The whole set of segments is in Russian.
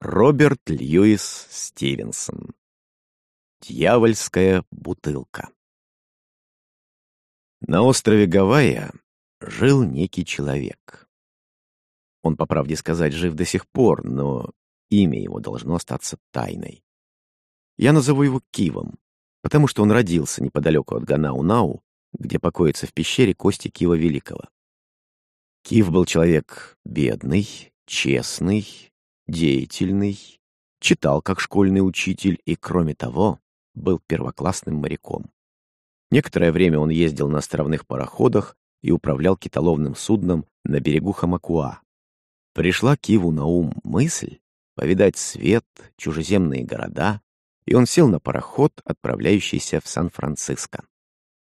Роберт Льюис Стивенсон. Дьявольская бутылка. На острове Гавайя жил некий человек. Он, по правде сказать, жив до сих пор, но имя его должно остаться тайной. Я назову его Кивом, потому что он родился неподалеку от Ганау-Нау, где покоятся в пещере кости Кива Великого. Кив был человек бедный, честный, деятельный, читал как школьный учитель и, кроме того, был первоклассным моряком. Некоторое время он ездил на островных пароходах и управлял китоловным судном на берегу Хамакуа. Пришла Киву на ум мысль повидать свет, чужеземные города, и он сел на пароход, отправляющийся в Сан-Франциско.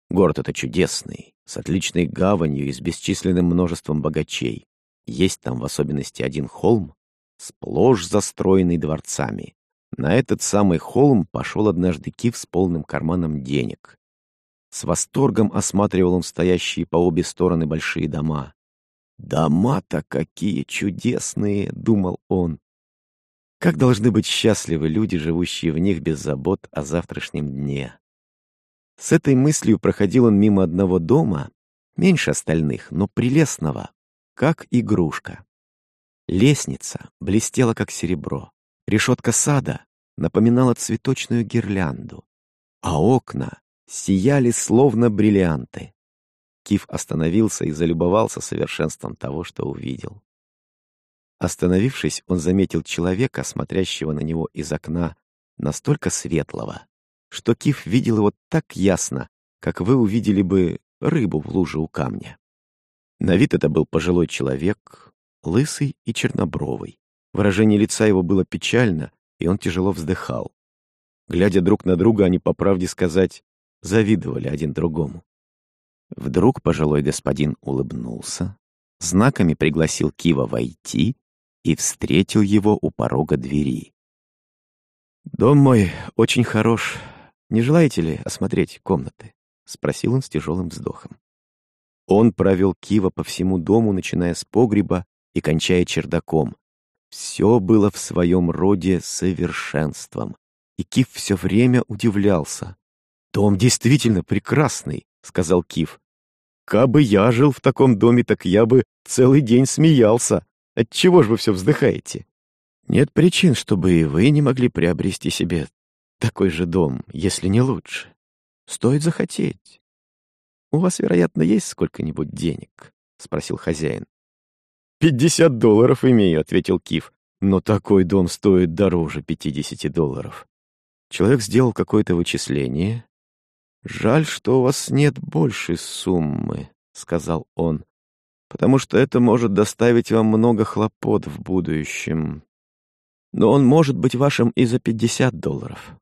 Город это чудесный, с отличной гаванью и с бесчисленным множеством богачей. Есть там в особенности один холм, сплошь застроенный дворцами. На этот самый холм пошел однажды Кив с полным карманом денег. С восторгом осматривал он стоящие по обе стороны большие дома. «Дома-то какие чудесные!» — думал он. Как должны быть счастливы люди, живущие в них без забот о завтрашнем дне. С этой мыслью проходил он мимо одного дома, меньше остальных, но прелестного, как игрушка. Лестница блестела, как серебро. Решетка сада напоминала цветочную гирлянду, а окна сияли, словно бриллианты. Киф остановился и залюбовался совершенством того, что увидел. Остановившись, он заметил человека, смотрящего на него из окна, настолько светлого, что Киф видел его так ясно, как вы увидели бы рыбу в луже у камня. На вид это был пожилой человек, лысый и чернобровый. Выражение лица его было печально, и он тяжело вздыхал. Глядя друг на друга, они, по правде сказать, завидовали один другому. Вдруг пожилой господин улыбнулся, знаками пригласил Кива войти и встретил его у порога двери. «Дом мой очень хорош. Не желаете ли осмотреть комнаты?» — спросил он с тяжелым вздохом. Он провел Кива по всему дому, начиная с погреба и кончая чердаком. Все было в своем роде совершенством. И Кив все время удивлялся. «Дом действительно прекрасный», — сказал Кив. «Кабы я жил в таком доме, так я бы целый день смеялся. Отчего же вы все вздыхаете?» «Нет причин, чтобы и вы не могли приобрести себе такой же дом, если не лучше. Стоит захотеть. У вас, вероятно, есть сколько-нибудь денег?» — спросил хозяин. «Пятьдесят долларов имею», — ответил Киф. «Но такой дом стоит дороже пятидесяти долларов». Человек сделал какое-то вычисление. «Жаль, что у вас нет большей суммы», — сказал он, «потому что это может доставить вам много хлопот в будущем. Но он может быть вашим и за пятьдесят долларов».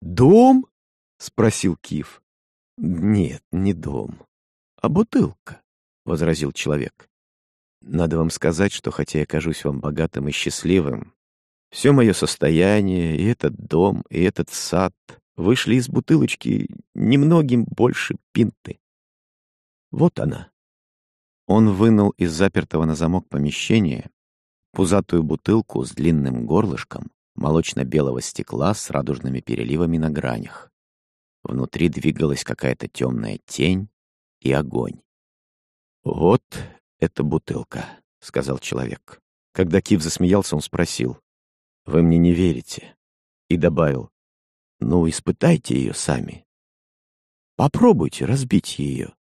«Дом?» — спросил Киф. «Нет, не дом, а бутылка», — возразил человек. Надо вам сказать, что хотя я кажусь вам богатым и счастливым, все мое состояние, и этот дом, и этот сад вышли из бутылочки немногим больше пинты. Вот она. Он вынул из запертого на замок помещения пузатую бутылку с длинным горлышком молочно-белого стекла с радужными переливами на гранях. Внутри двигалась какая-то темная тень и огонь. Вот «Это бутылка», — сказал человек. Когда Кив засмеялся, он спросил. «Вы мне не верите?» И добавил. «Ну, испытайте ее сами. Попробуйте разбить ее».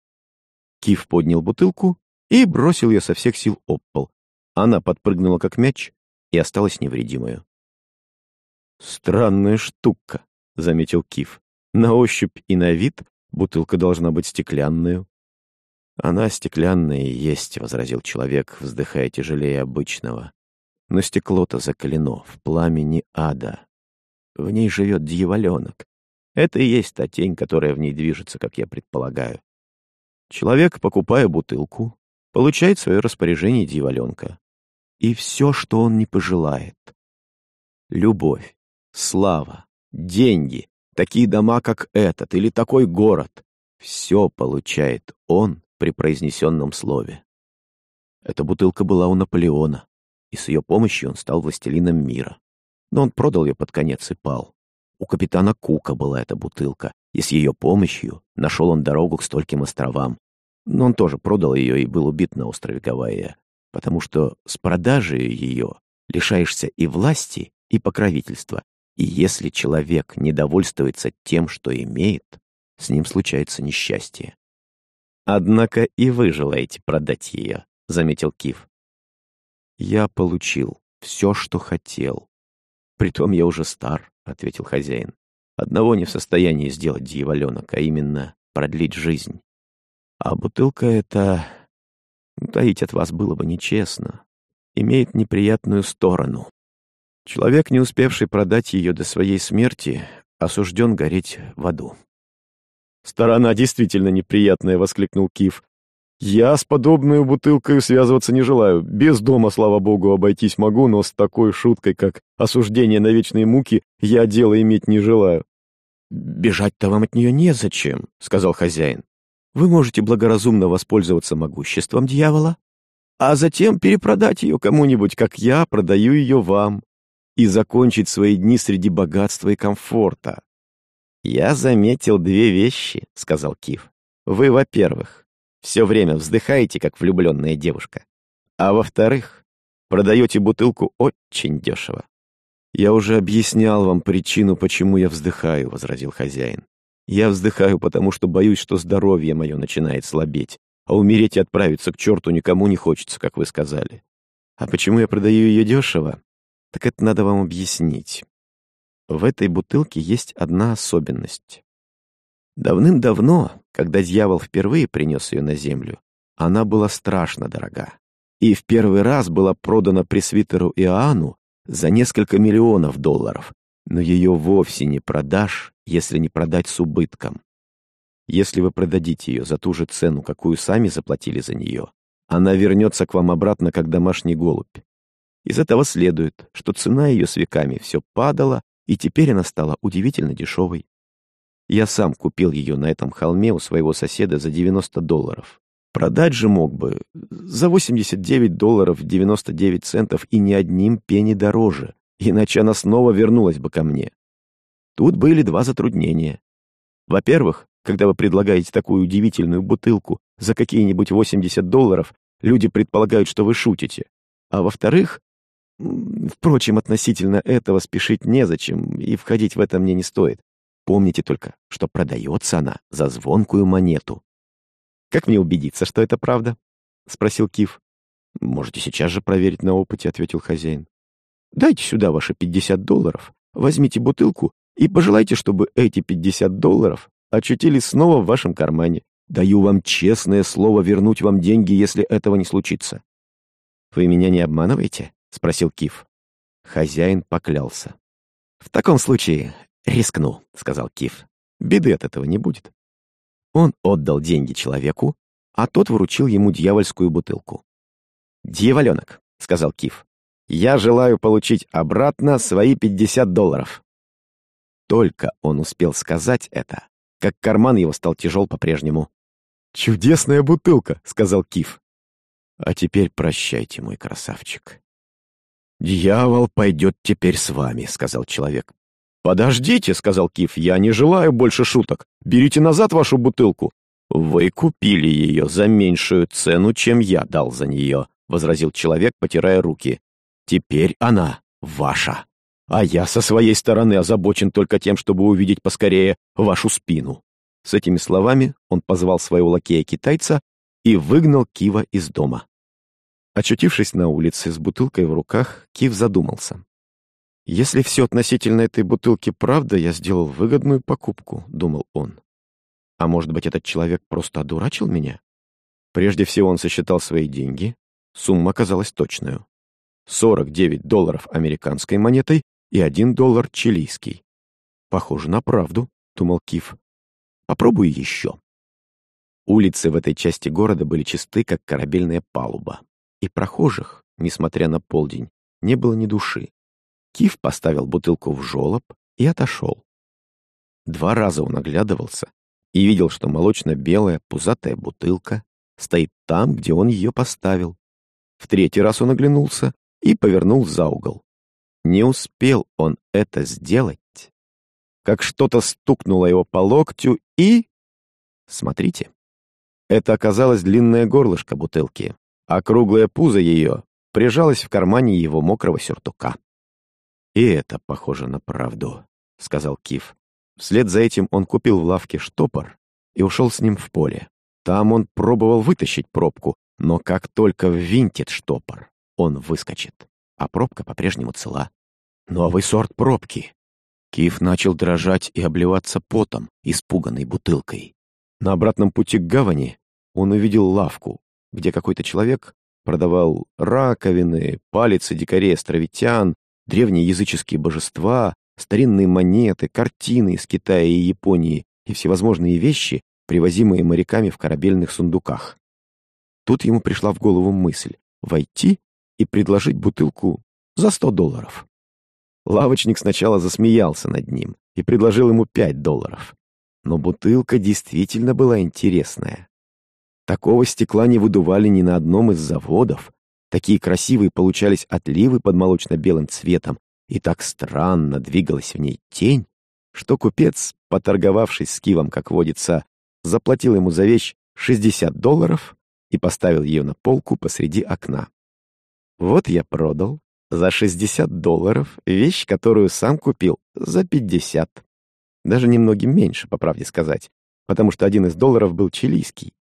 Кив поднял бутылку и бросил ее со всех сил об пол. Она подпрыгнула, как мяч, и осталась невредимою. «Странная штука», — заметил Кив. «На ощупь и на вид бутылка должна быть стеклянную. «Она стеклянная и есть», — возразил человек, вздыхая тяжелее обычного. «Но стекло-то закалено в пламени ада. В ней живет дьяволенок. Это и есть та тень, которая в ней движется, как я предполагаю. Человек, покупая бутылку, получает свое распоряжение дьяволенка. И все, что он не пожелает. Любовь, слава, деньги, такие дома, как этот, или такой город — все получает он при произнесенном слове. Эта бутылка была у Наполеона, и с ее помощью он стал властелином мира. Но он продал ее под конец и пал. У капитана Кука была эта бутылка, и с ее помощью нашел он дорогу к стольким островам. Но он тоже продал ее и был убит на острове Гавайя, потому что с продажей ее лишаешься и власти, и покровительства, и если человек недовольствуется тем, что имеет, с ним случается несчастье. «Однако и вы желаете продать ее», — заметил Кив. «Я получил все, что хотел. Притом я уже стар», — ответил хозяин. «Одного не в состоянии сделать дьяволенок, а именно продлить жизнь. А бутылка эта... Таить от вас было бы нечестно. Имеет неприятную сторону. Человек, не успевший продать ее до своей смерти, осужден гореть в аду. «Сторона действительно неприятная», — воскликнул Киф. «Я с подобной бутылкой связываться не желаю. Без дома, слава богу, обойтись могу, но с такой шуткой, как осуждение на вечные муки, я дело иметь не желаю». «Бежать-то вам от нее незачем», — сказал хозяин. «Вы можете благоразумно воспользоваться могуществом дьявола, а затем перепродать ее кому-нибудь, как я продаю ее вам и закончить свои дни среди богатства и комфорта. «Я заметил две вещи», — сказал Кив. «Вы, во-первых, все время вздыхаете, как влюбленная девушка, а во-вторых, продаете бутылку очень дешево». «Я уже объяснял вам причину, почему я вздыхаю», — возразил хозяин. «Я вздыхаю, потому что боюсь, что здоровье мое начинает слабеть, а умереть и отправиться к черту никому не хочется, как вы сказали. А почему я продаю ее дешево? Так это надо вам объяснить. В этой бутылке есть одна особенность. Давным-давно, когда дьявол впервые принес ее на землю, она была страшно дорога. И в первый раз была продана пресвитеру Иоанну за несколько миллионов долларов, но ее вовсе не продашь, если не продать с убытком. Если вы продадите ее за ту же цену, какую сами заплатили за нее, она вернется к вам обратно, как домашний голубь. Из этого следует, что цена ее с веками все падала, и теперь она стала удивительно дешевой. Я сам купил ее на этом холме у своего соседа за 90 долларов. Продать же мог бы за 89 долларов 99 центов и ни одним пени дороже, иначе она снова вернулась бы ко мне. Тут были два затруднения. Во-первых, когда вы предлагаете такую удивительную бутылку за какие-нибудь 80 долларов, люди предполагают, что вы шутите. А во-вторых, Впрочем, относительно этого спешить незачем, и входить в это мне не стоит. Помните только, что продается она за звонкую монету. «Как мне убедиться, что это правда?» — спросил Киф. «Можете сейчас же проверить на опыте», — ответил хозяин. «Дайте сюда ваши 50 долларов, возьмите бутылку и пожелайте, чтобы эти 50 долларов очутились снова в вашем кармане. Даю вам честное слово вернуть вам деньги, если этого не случится». «Вы меня не обманываете?» — спросил Киф. Хозяин поклялся. «В таком случае рискну», — сказал Киф. «Беды от этого не будет». Он отдал деньги человеку, а тот вручил ему дьявольскую бутылку. «Дьяволенок», — сказал Киф, — «я желаю получить обратно свои пятьдесят долларов». Только он успел сказать это, как карман его стал тяжел по-прежнему. «Чудесная бутылка», — сказал Киф. «А теперь прощайте, мой красавчик. «Дьявол пойдет теперь с вами», — сказал человек. «Подождите», — сказал Киф, — «я не желаю больше шуток. Берите назад вашу бутылку». «Вы купили ее за меньшую цену, чем я дал за нее», — возразил человек, потирая руки. «Теперь она ваша. А я со своей стороны озабочен только тем, чтобы увидеть поскорее вашу спину». С этими словами он позвал своего лакея-китайца и выгнал Кива из дома. Очутившись на улице с бутылкой в руках, Кив задумался. «Если все относительно этой бутылки правда, я сделал выгодную покупку», — думал он. «А может быть, этот человек просто одурачил меня?» Прежде всего он сосчитал свои деньги. Сумма оказалась точную. 49 долларов американской монетой и 1 доллар чилийский. «Похоже на правду», — думал Кив. «Попробую еще». Улицы в этой части города были чисты, как корабельная палуба и прохожих, несмотря на полдень, не было ни души. Киф поставил бутылку в жолоб и отошел. Два раза он оглядывался и видел, что молочно-белая пузатая бутылка стоит там, где он ее поставил. В третий раз он оглянулся и повернул за угол. Не успел он это сделать, как что-то стукнуло его по локтю и... Смотрите. Это оказалось длинное горлышко бутылки, а круглое пузо ее прижалось в кармане его мокрого сюртука. «И это похоже на правду», — сказал Киф. Вслед за этим он купил в лавке штопор и ушел с ним в поле. Там он пробовал вытащить пробку, но как только ввинтит штопор, он выскочит, а пробка по-прежнему цела. Новый сорт пробки. Киф начал дрожать и обливаться потом, испуганной бутылкой. На обратном пути к гавани он увидел лавку, где какой-то человек продавал раковины, палицы дикарей островитян, древние языческие божества, старинные монеты, картины из Китая и Японии и всевозможные вещи, привозимые моряками в корабельных сундуках. Тут ему пришла в голову мысль войти и предложить бутылку за сто долларов. Лавочник сначала засмеялся над ним и предложил ему пять долларов. Но бутылка действительно была интересная. Такого стекла не выдували ни на одном из заводов. Такие красивые получались отливы под молочно-белым цветом, и так странно двигалась в ней тень, что купец, поторговавшись с Кивом, как водится, заплатил ему за вещь 60 долларов и поставил ее на полку посреди окна. Вот я продал за 60 долларов вещь, которую сам купил за 50. Даже немногим меньше, по правде сказать, потому что один из долларов был чилийский.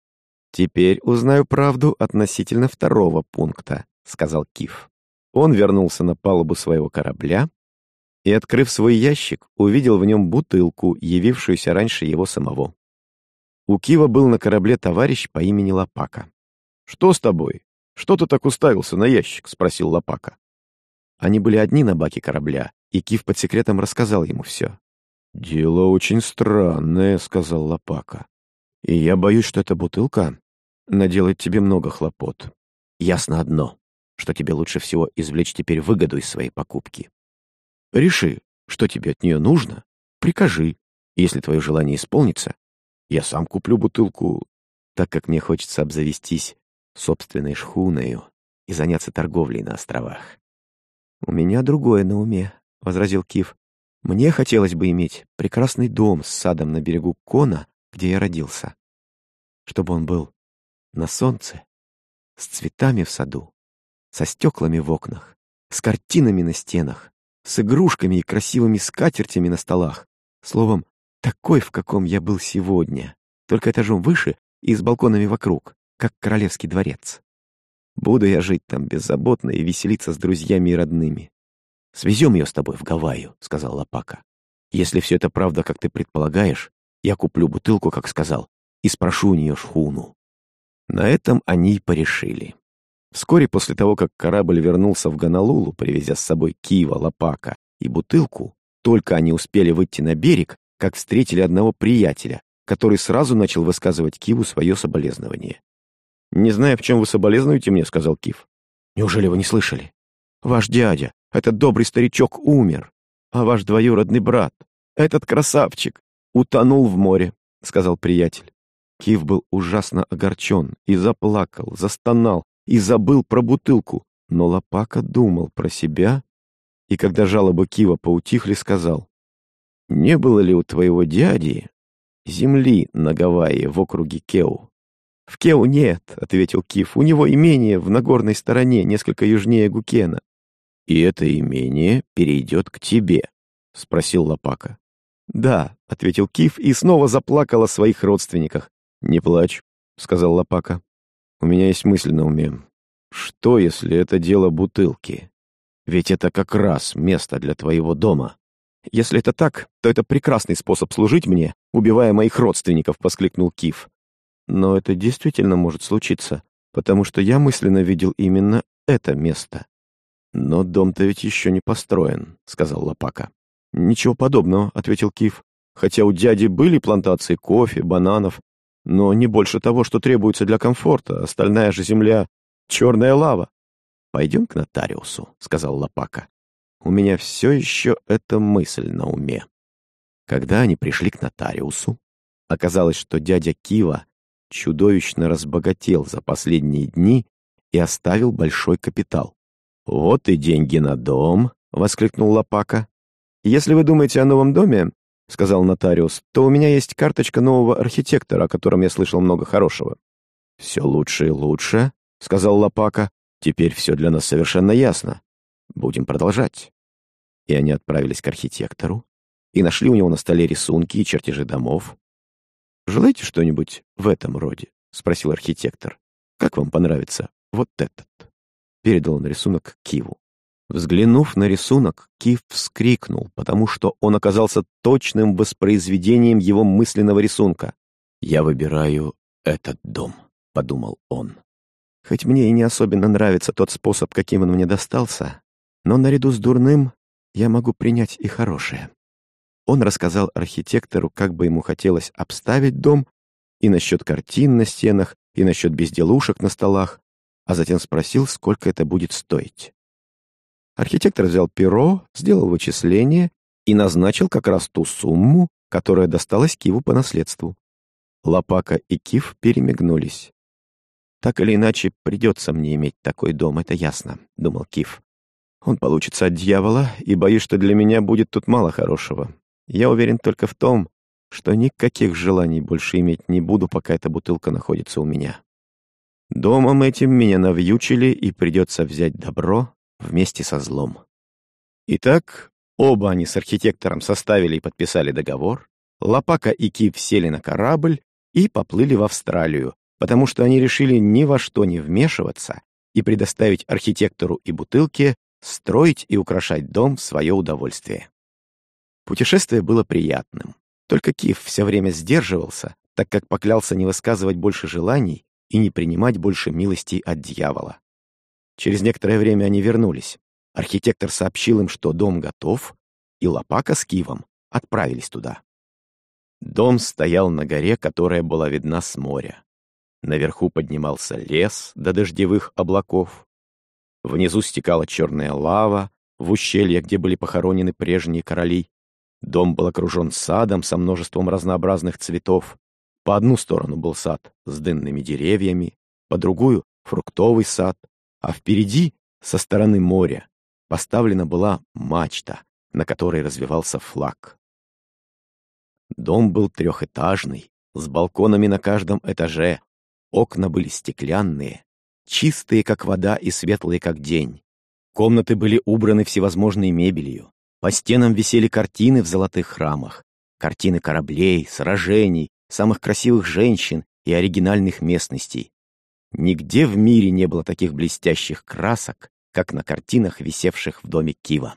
Теперь узнаю правду относительно второго пункта, сказал Киф. Он вернулся на палубу своего корабля и, открыв свой ящик, увидел в нем бутылку, явившуюся раньше его самого. У Кива был на корабле товарищ по имени Лопака. «Что с тобой? Что ты так уставился на ящик?» — спросил Лопака. Они были одни на баке корабля, и Кив под секретом рассказал ему все. «Дело очень странное», — сказал Лопака. «И я боюсь, что эта бутылка наделает тебе много хлопот. Ясно одно, что тебе лучше всего извлечь теперь выгоду из своей покупки. Реши, что тебе от нее нужно, прикажи. Если твое желание исполнится, я сам куплю бутылку, так как мне хочется обзавестись собственной шхуною и заняться торговлей на островах. «У меня другое на уме», — возразил Кив. «Мне хотелось бы иметь прекрасный дом с садом на берегу Кона, где я родился. Чтобы он был на солнце, с цветами в саду, со стеклами в окнах, с картинами на стенах, с игрушками и красивыми скатертями на столах. Словом, такой, в каком я был сегодня, только этажом выше и с балконами вокруг, как королевский дворец. Буду я жить там беззаботно и веселиться с друзьями и родными. «Свезем ее с тобой в Гавайю», — сказал Лопака. «Если все это правда, как ты предполагаешь, я куплю бутылку, как сказал, и спрошу у нее шхуну». На этом они и порешили. Вскоре после того, как корабль вернулся в Гонолулу, привезя с собой Кива, Лопака и бутылку, только они успели выйти на берег, как встретили одного приятеля, который сразу начал высказывать Киву свое соболезнование. «Не знаю, в чем вы соболезнуете мне», — сказал Кив. «Неужели вы не слышали? Ваш дядя, этот добрый старичок, умер, а ваш двоюродный брат, этот красавчик, утонул в море», — сказал приятель. Кив был ужасно огорчен и заплакал, застонал и забыл про бутылку, но Лопака думал про себя и, когда жалобы Кива поутихли, сказал, не было ли у твоего дяди земли на Гавайи в округе Кеу? В Кеу нет, ответил Киф. У него имение в Нагорной стороне, несколько южнее Гукена. И это имение перейдет к тебе, спросил Лопака. Да, ответил Киф и снова заплакал о своих родственниках. Не плачь, сказал Лопака. У меня есть мысль на уме. Что, если это дело бутылки? Ведь это как раз место для твоего дома. «Если это так, то это прекрасный способ служить мне, убивая моих родственников», — воскликнул Киф. «Но это действительно может случиться, потому что я мысленно видел именно это место». «Но дом-то ведь еще не построен», — сказал Лопака. «Ничего подобного», — ответил Киф. «Хотя у дяди были плантации кофе, бананов, но не больше того, что требуется для комфорта. Остальная же земля — черная лава». «Пойдем к нотариусу», — сказал Лопака у меня все еще эта мысль на уме. Когда они пришли к нотариусу, оказалось, что дядя Кива чудовищно разбогател за последние дни и оставил большой капитал. «Вот и деньги на дом», — воскликнул Лопака. «Если вы думаете о новом доме, — сказал нотариус, — то у меня есть карточка нового архитектора, о котором я слышал много хорошего». «Все лучше и лучше», — сказал Лопака. «Теперь все для нас совершенно ясно. Будем продолжать». И они отправились к архитектору и нашли у него на столе рисунки и чертежи домов. «Желаете что-нибудь в этом роде?» — спросил архитектор. «Как вам понравится вот этот?» Передал он рисунок Киву. Взглянув на рисунок, Кив вскрикнул, потому что он оказался точным воспроизведением его мысленного рисунка. «Я выбираю этот дом», — подумал он. «Хоть мне и не особенно нравится тот способ, каким он мне достался, но наряду с дурным я могу принять и хорошее». Он рассказал архитектору, как бы ему хотелось обставить дом, и насчет картин на стенах, и насчет безделушек на столах, а затем спросил, сколько это будет стоить. Архитектор взял перо, сделал вычисление и назначил как раз ту сумму, которая досталась Киву по наследству. Лопака и Кив перемигнулись. «Так или иначе, придется мне иметь такой дом, это ясно», — думал Кив. «Он получится от дьявола, и боюсь, что для меня будет тут мало хорошего. Я уверен только в том, что никаких желаний больше иметь не буду, пока эта бутылка находится у меня. Домом этим меня навьючили, и придется взять добро вместе со злом. Итак, оба они с архитектором составили и подписали договор, Лопака и Кип сели на корабль и поплыли в Австралию, потому что они решили ни во что не вмешиваться и предоставить архитектору и бутылке строить и украшать дом в свое удовольствие. Путешествие было приятным. Только Киев все время сдерживался, так как поклялся не высказывать больше желаний и не принимать больше милостей от дьявола. Через некоторое время они вернулись. Архитектор сообщил им, что дом готов, и Лопака с Кивом отправились туда. Дом стоял на горе, которая была видна с моря. Наверху поднимался лес до дождевых облаков. Внизу стекала черная лава, в ущелье, где были похоронены прежние короли. Дом был окружен садом со множеством разнообразных цветов. По одну сторону был сад с дынными деревьями, по другую — фруктовый сад, а впереди, со стороны моря, поставлена была мачта, на которой развивался флаг. Дом был трехэтажный, с балконами на каждом этаже, окна были стеклянные, чистые, как вода, и светлые, как день. Комнаты были убраны всевозможной мебелью, по стенам висели картины в золотых храмах, картины кораблей, сражений, самых красивых женщин и оригинальных местностей. Нигде в мире не было таких блестящих красок, как на картинах, висевших в доме Кива.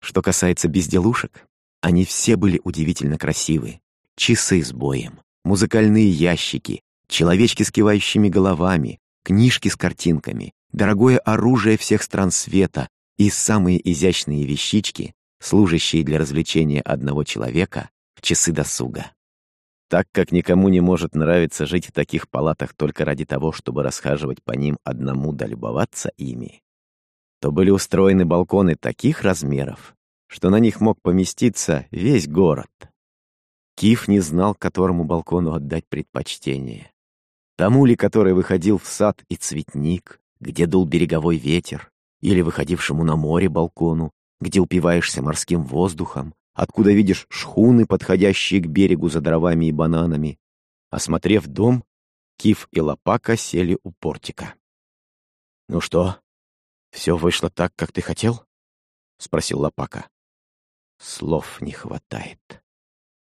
Что касается безделушек, они все были удивительно красивы. Часы с боем, музыкальные ящики, человечки с кивающими головами, книжки с картинками, дорогое оружие всех стран света и самые изящные вещички, служащие для развлечения одного человека в часы досуга. Так как никому не может нравиться жить в таких палатах только ради того, чтобы расхаживать по ним одному да любоваться ими, то были устроены балконы таких размеров, что на них мог поместиться весь город. Киф не знал, которому балкону отдать предпочтение. Тому ли, который выходил в сад и цветник, где дул береговой ветер, или выходившему на море балкону, где упиваешься морским воздухом, откуда видишь шхуны, подходящие к берегу за дровами и бананами. Осмотрев дом, Киф и Лопака сели у портика. «Ну что, все вышло так, как ты хотел?» — спросил Лопака. «Слов не хватает.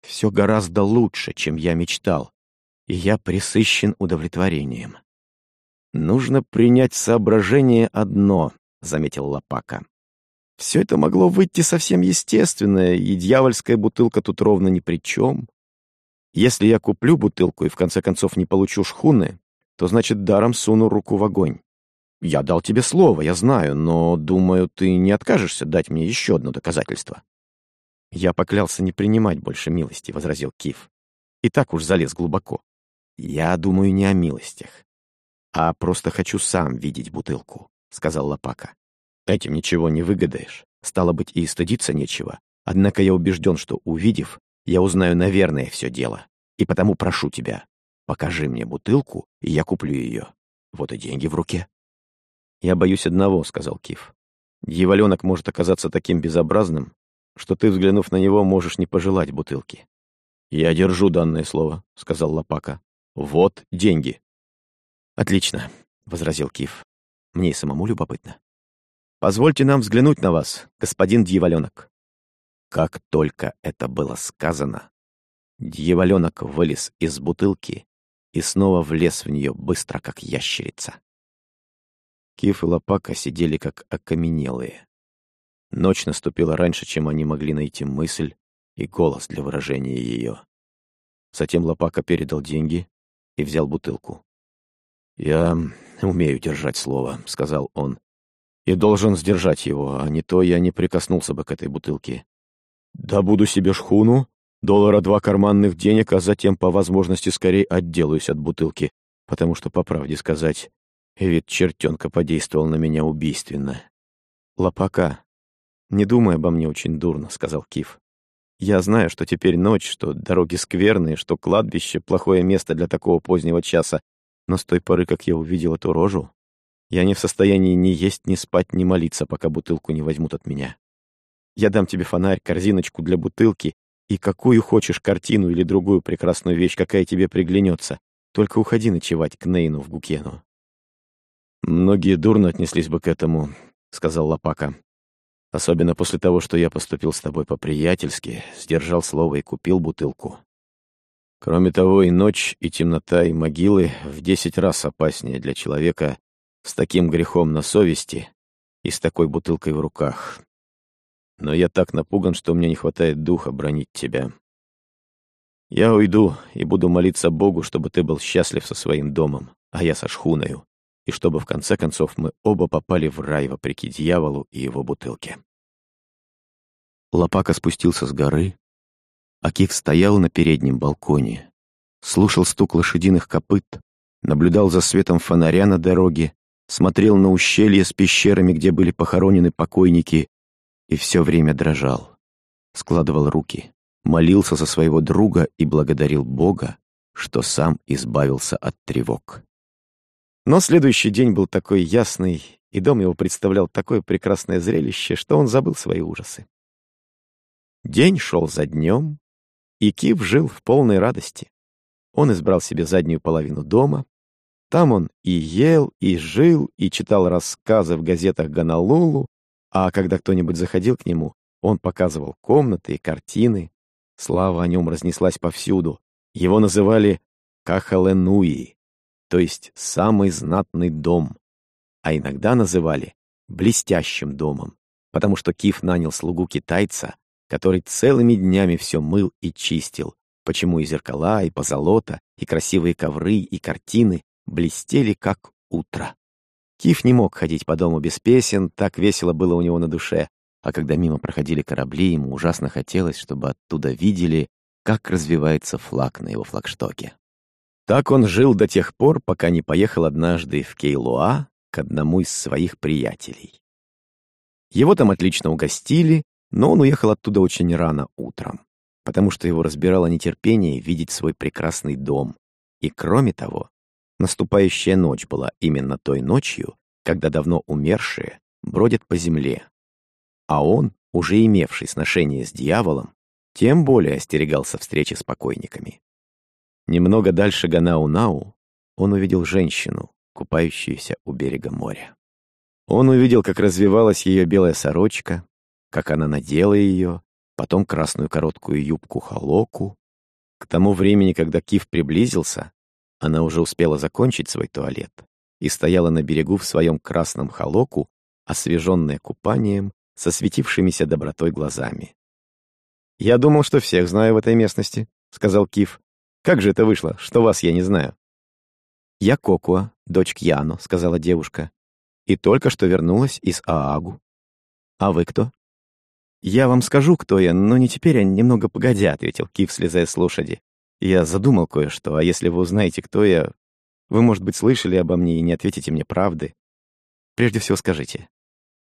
Все гораздо лучше, чем я мечтал, и я присыщен удовлетворением. Нужно принять соображение одно», — заметил Лопака. Все это могло выйти совсем естественно, и дьявольская бутылка тут ровно ни при чем. Если я куплю бутылку и в конце концов не получу шхуны, то значит даром суну руку в огонь. Я дал тебе слово, я знаю, но, думаю, ты не откажешься дать мне еще одно доказательство. Я поклялся не принимать больше милости, — возразил Киф. И так уж залез глубоко. Я думаю не о милостях, а просто хочу сам видеть бутылку, — сказал Лопака. Этим ничего не выгадаешь. Стало быть, и стыдиться нечего. Однако я убежден, что, увидев, я узнаю, наверное, все дело. И потому прошу тебя, покажи мне бутылку, и я куплю ее. Вот и деньги в руке. «Я боюсь одного», — сказал Киф. «Дьяволенок может оказаться таким безобразным, что ты, взглянув на него, можешь не пожелать бутылки». «Я держу данное слово», — сказал Лопака. «Вот деньги». «Отлично», — возразил Киф. «Мне и самому любопытно. Позвольте нам взглянуть на вас, господин дьяволенок». Как только это было сказано, дьяволенок вылез из бутылки и снова влез в нее быстро, как ящерица. Киф и Лопака сидели как окаменелые. Ночь наступила раньше, чем они могли найти мысль и голос для выражения ее. Затем Лопака передал деньги и взял бутылку. «Я умею держать слово», — сказал он, — «и должен сдержать его, а не то я не прикоснулся бы к этой бутылке. Да буду себе шхуну, доллара два карманных денег, а затем по возможности скорее отделаюсь от бутылки, потому что, по правде сказать, вид чертенка подействовал на меня убийственно. «Лопака, не думай обо мне очень дурно», — сказал Киф. «Я знаю, что теперь ночь, что дороги скверные, что кладбище — плохое место для такого позднего часа, но с той поры, как я увидел эту рожу, я не в состоянии ни есть, ни спать, ни молиться, пока бутылку не возьмут от меня. Я дам тебе фонарь, корзиночку для бутылки и какую хочешь картину или другую прекрасную вещь, какая тебе приглянется. Только уходи ночевать к Нейну в Гукену». «Многие дурно отнеслись бы к этому», — сказал Лопака. «Особенно после того, что я поступил с тобой по-приятельски, сдержал слово и купил бутылку. Кроме того, и ночь, и темнота, и могилы в десять раз опаснее для человека с таким грехом на совести и с такой бутылкой в руках но я так напуган, что мне не хватает духа бронить тебя. Я уйду и буду молиться Богу, чтобы ты был счастлив со своим домом, а я со шхуною, и чтобы в конце концов мы оба попали в рай вопреки дьяволу и его бутылке. Лопака спустился с горы, а Киф стоял на переднем балконе, слушал стук лошадиных копыт, наблюдал за светом фонаря на дороге, смотрел на ущелье с пещерами, где были похоронены покойники, и все время дрожал. Складывал руки, молился за своего друга и благодарил Бога, что сам избавился от тревог. Но следующий день был такой ясный, и дом его представлял такое прекрасное зрелище, что он забыл свои ужасы. День шел за днем, и Кив жил в полной радости. Он избрал себе заднюю половину дома. Там он и ел, и жил, и читал рассказы в газетах Ганалулу, а когда кто-нибудь заходил к нему, он показывал комнаты и картины. Слава о нем разнеслась повсюду. Его называли Кахаленуи, то есть «самый знатный дом», а иногда называли «блестящим домом», потому что Киф нанял слугу китайца, который целыми днями все мыл и чистил, почему и зеркала, и позолота, и красивые ковры, и картины блестели, как утро. Киф не мог ходить по дому без песен, так весело было у него на душе. А когда мимо проходили корабли, ему ужасно хотелось, чтобы оттуда видели, как развивается флаг на его флагштоке. Так он жил до тех пор, пока не поехал однажды в Кейлуа к одному из своих приятелей. Его там отлично угостили, но он уехал оттуда очень рано утром, потому что его разбирало нетерпение видеть свой прекрасный дом. И кроме того, Наступающая ночь была именно той ночью, когда давно умершие бродят по земле. А он, уже имевший сношение с дьяволом, тем более остерегался встречи с покойниками. Немного дальше Ганау-Нау он увидел женщину, купающуюся у берега моря. Он увидел, как развивалась ее белая сорочка, как она надела ее, потом красную короткую юбку-холоку. К тому времени, когда Киф приблизился, она уже успела закончить свой туалет и стояла на берегу в своем красном холоку, освеженная купанием, со светившимися добротой глазами. «Я думал, что всех знаю в этой местности», — сказал Киф. «Как же это вышло, что вас я не знаю?» «Я Кокуа, дочь Кьяно», — сказала девушка, «и только что вернулась из Аагу». «А вы кто?» «Я вам скажу, кто я, но не теперь, а немного погодя», — ответил Киф, слезая с лошади. Я задумал кое-что, а если вы узнаете, кто я, вы, может быть, слышали обо мне и не ответите мне правды. Прежде всего скажите,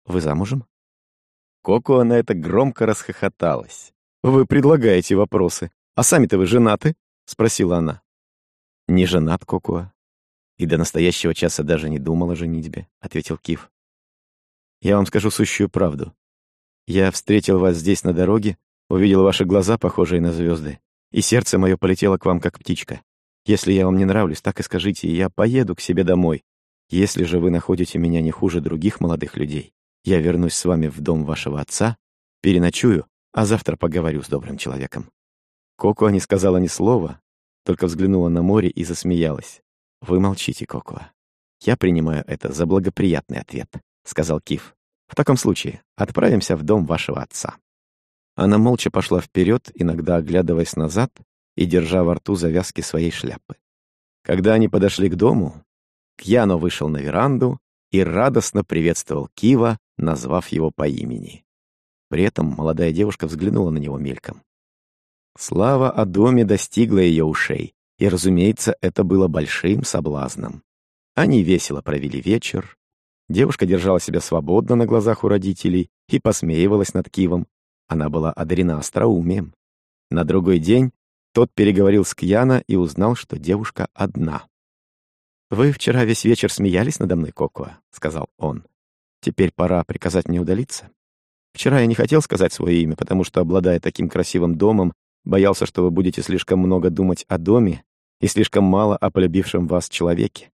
вы замужем? Коко на это громко расхохоталась. «Вы предлагаете вопросы. А сами-то вы женаты?» — спросила она. «Не женат, Коко. «И до настоящего часа даже не думал о женитьбе», — ответил Киф. «Я вам скажу сущую правду. Я встретил вас здесь на дороге, увидел ваши глаза, похожие на звезды, и сердце мое полетело к вам, как птичка. Если я вам не нравлюсь, так и скажите, и я поеду к себе домой. Если же вы находите меня не хуже других молодых людей, я вернусь с вами в дом вашего отца, переночую, а завтра поговорю с добрым человеком». Коко не сказала ни слова, только взглянула на море и засмеялась. «Вы молчите, Коко. Я принимаю это за благоприятный ответ», — сказал Киф. «В таком случае отправимся в дом вашего отца». Она молча пошла вперед, иногда оглядываясь назад и держа во рту завязки своей шляпы. Когда они подошли к дому, Кьяно вышел на веранду и радостно приветствовал Кива, назвав его по имени. При этом молодая девушка взглянула на него мельком. Слава о доме достигла ее ушей, и, разумеется, это было большим соблазном. Они весело провели вечер. Девушка держала себя свободно на глазах у родителей и посмеивалась над Кивом. Она была одарена остроумием. На другой день тот переговорил с Кьяна и узнал, что девушка одна. «Вы вчера весь вечер смеялись надо мной, Коко», — сказал он. «Теперь пора приказать мне удалиться. Вчера я не хотел сказать свое имя, потому что, обладая таким красивым домом, боялся, что вы будете слишком много думать о доме и слишком мало о полюбившем вас человеке.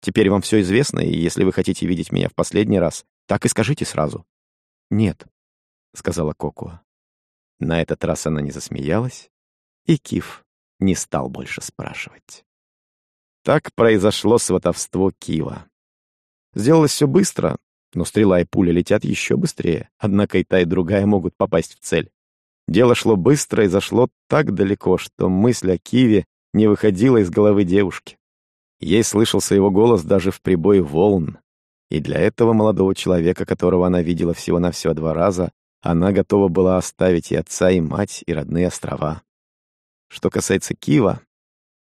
Теперь вам все известно, и если вы хотите видеть меня в последний раз, так и скажите сразу». «Нет», — сказала Коко. На этот раз она не засмеялась, и Киф не стал больше спрашивать. Так произошло сватовство Кива. Сделалось все быстро, но стрела и пуля летят еще быстрее, однако и та, и другая могут попасть в цель. Дело шло быстро и зашло так далеко, что мысль о Киве не выходила из головы девушки. Ей слышался его голос даже в прибое волн. И для этого молодого человека, которого она видела всего-навсего два раза, она готова была оставить и отца, и мать, и родные острова. Что касается Кива,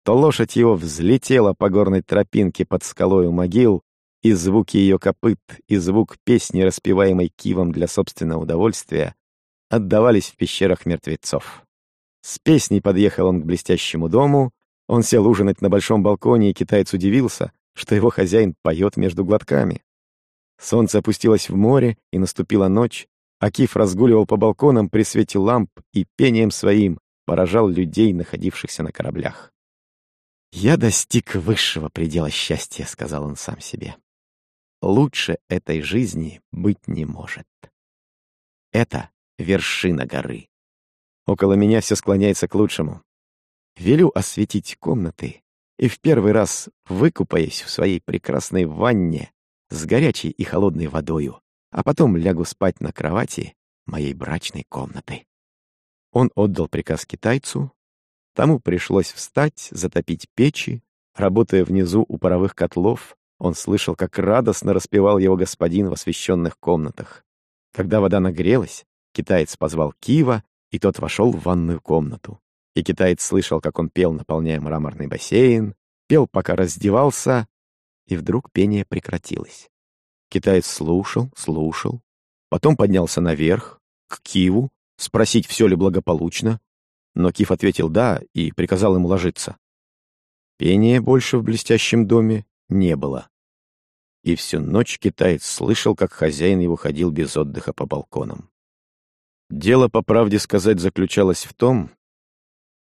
то лошадь его взлетела по горной тропинке под скалой у могил, и звуки ее копыт, и звук песни, распеваемой Кивом для собственного удовольствия, отдавались в пещерах мертвецов. С песней подъехал он к блестящему дому, он сел ужинать на большом балконе, и китаец удивился, что его хозяин поет между глотками. Солнце опустилось в море, и наступила ночь, а Киф разгуливал по балконам при свете ламп и пением своим поражал людей, находившихся на кораблях. «Я достиг высшего предела счастья», — сказал он сам себе. «Лучше этой жизни быть не может. Это вершина горы. Около меня все склоняется к лучшему. Велю осветить комнаты и в первый раз выкупаюсь в своей прекрасной ванне с горячей и холодной водою, а потом лягу спать на кровати моей брачной комнаты. Он отдал приказ китайцу, тому пришлось встать, затопить печи, работая внизу у паровых котлов, он слышал, как радостно распевал его господин в освещенных комнатах. Когда вода нагрелась, китаец позвал Кива, и тот вошел в ванную комнату. И китаец слышал, как он пел, наполняя мраморный бассейн, пел, пока раздевался, и вдруг пение прекратилось. Китаец слушал, слушал, потом поднялся наверх, к Киву, спросить, все ли благополучно, но Киф ответил «да» и приказал ему ложиться. Пения больше в блестящем доме не было. И всю ночь китаец слышал, как хозяин его ходил без отдыха по балконам. Дело, по правде сказать, заключалось в том,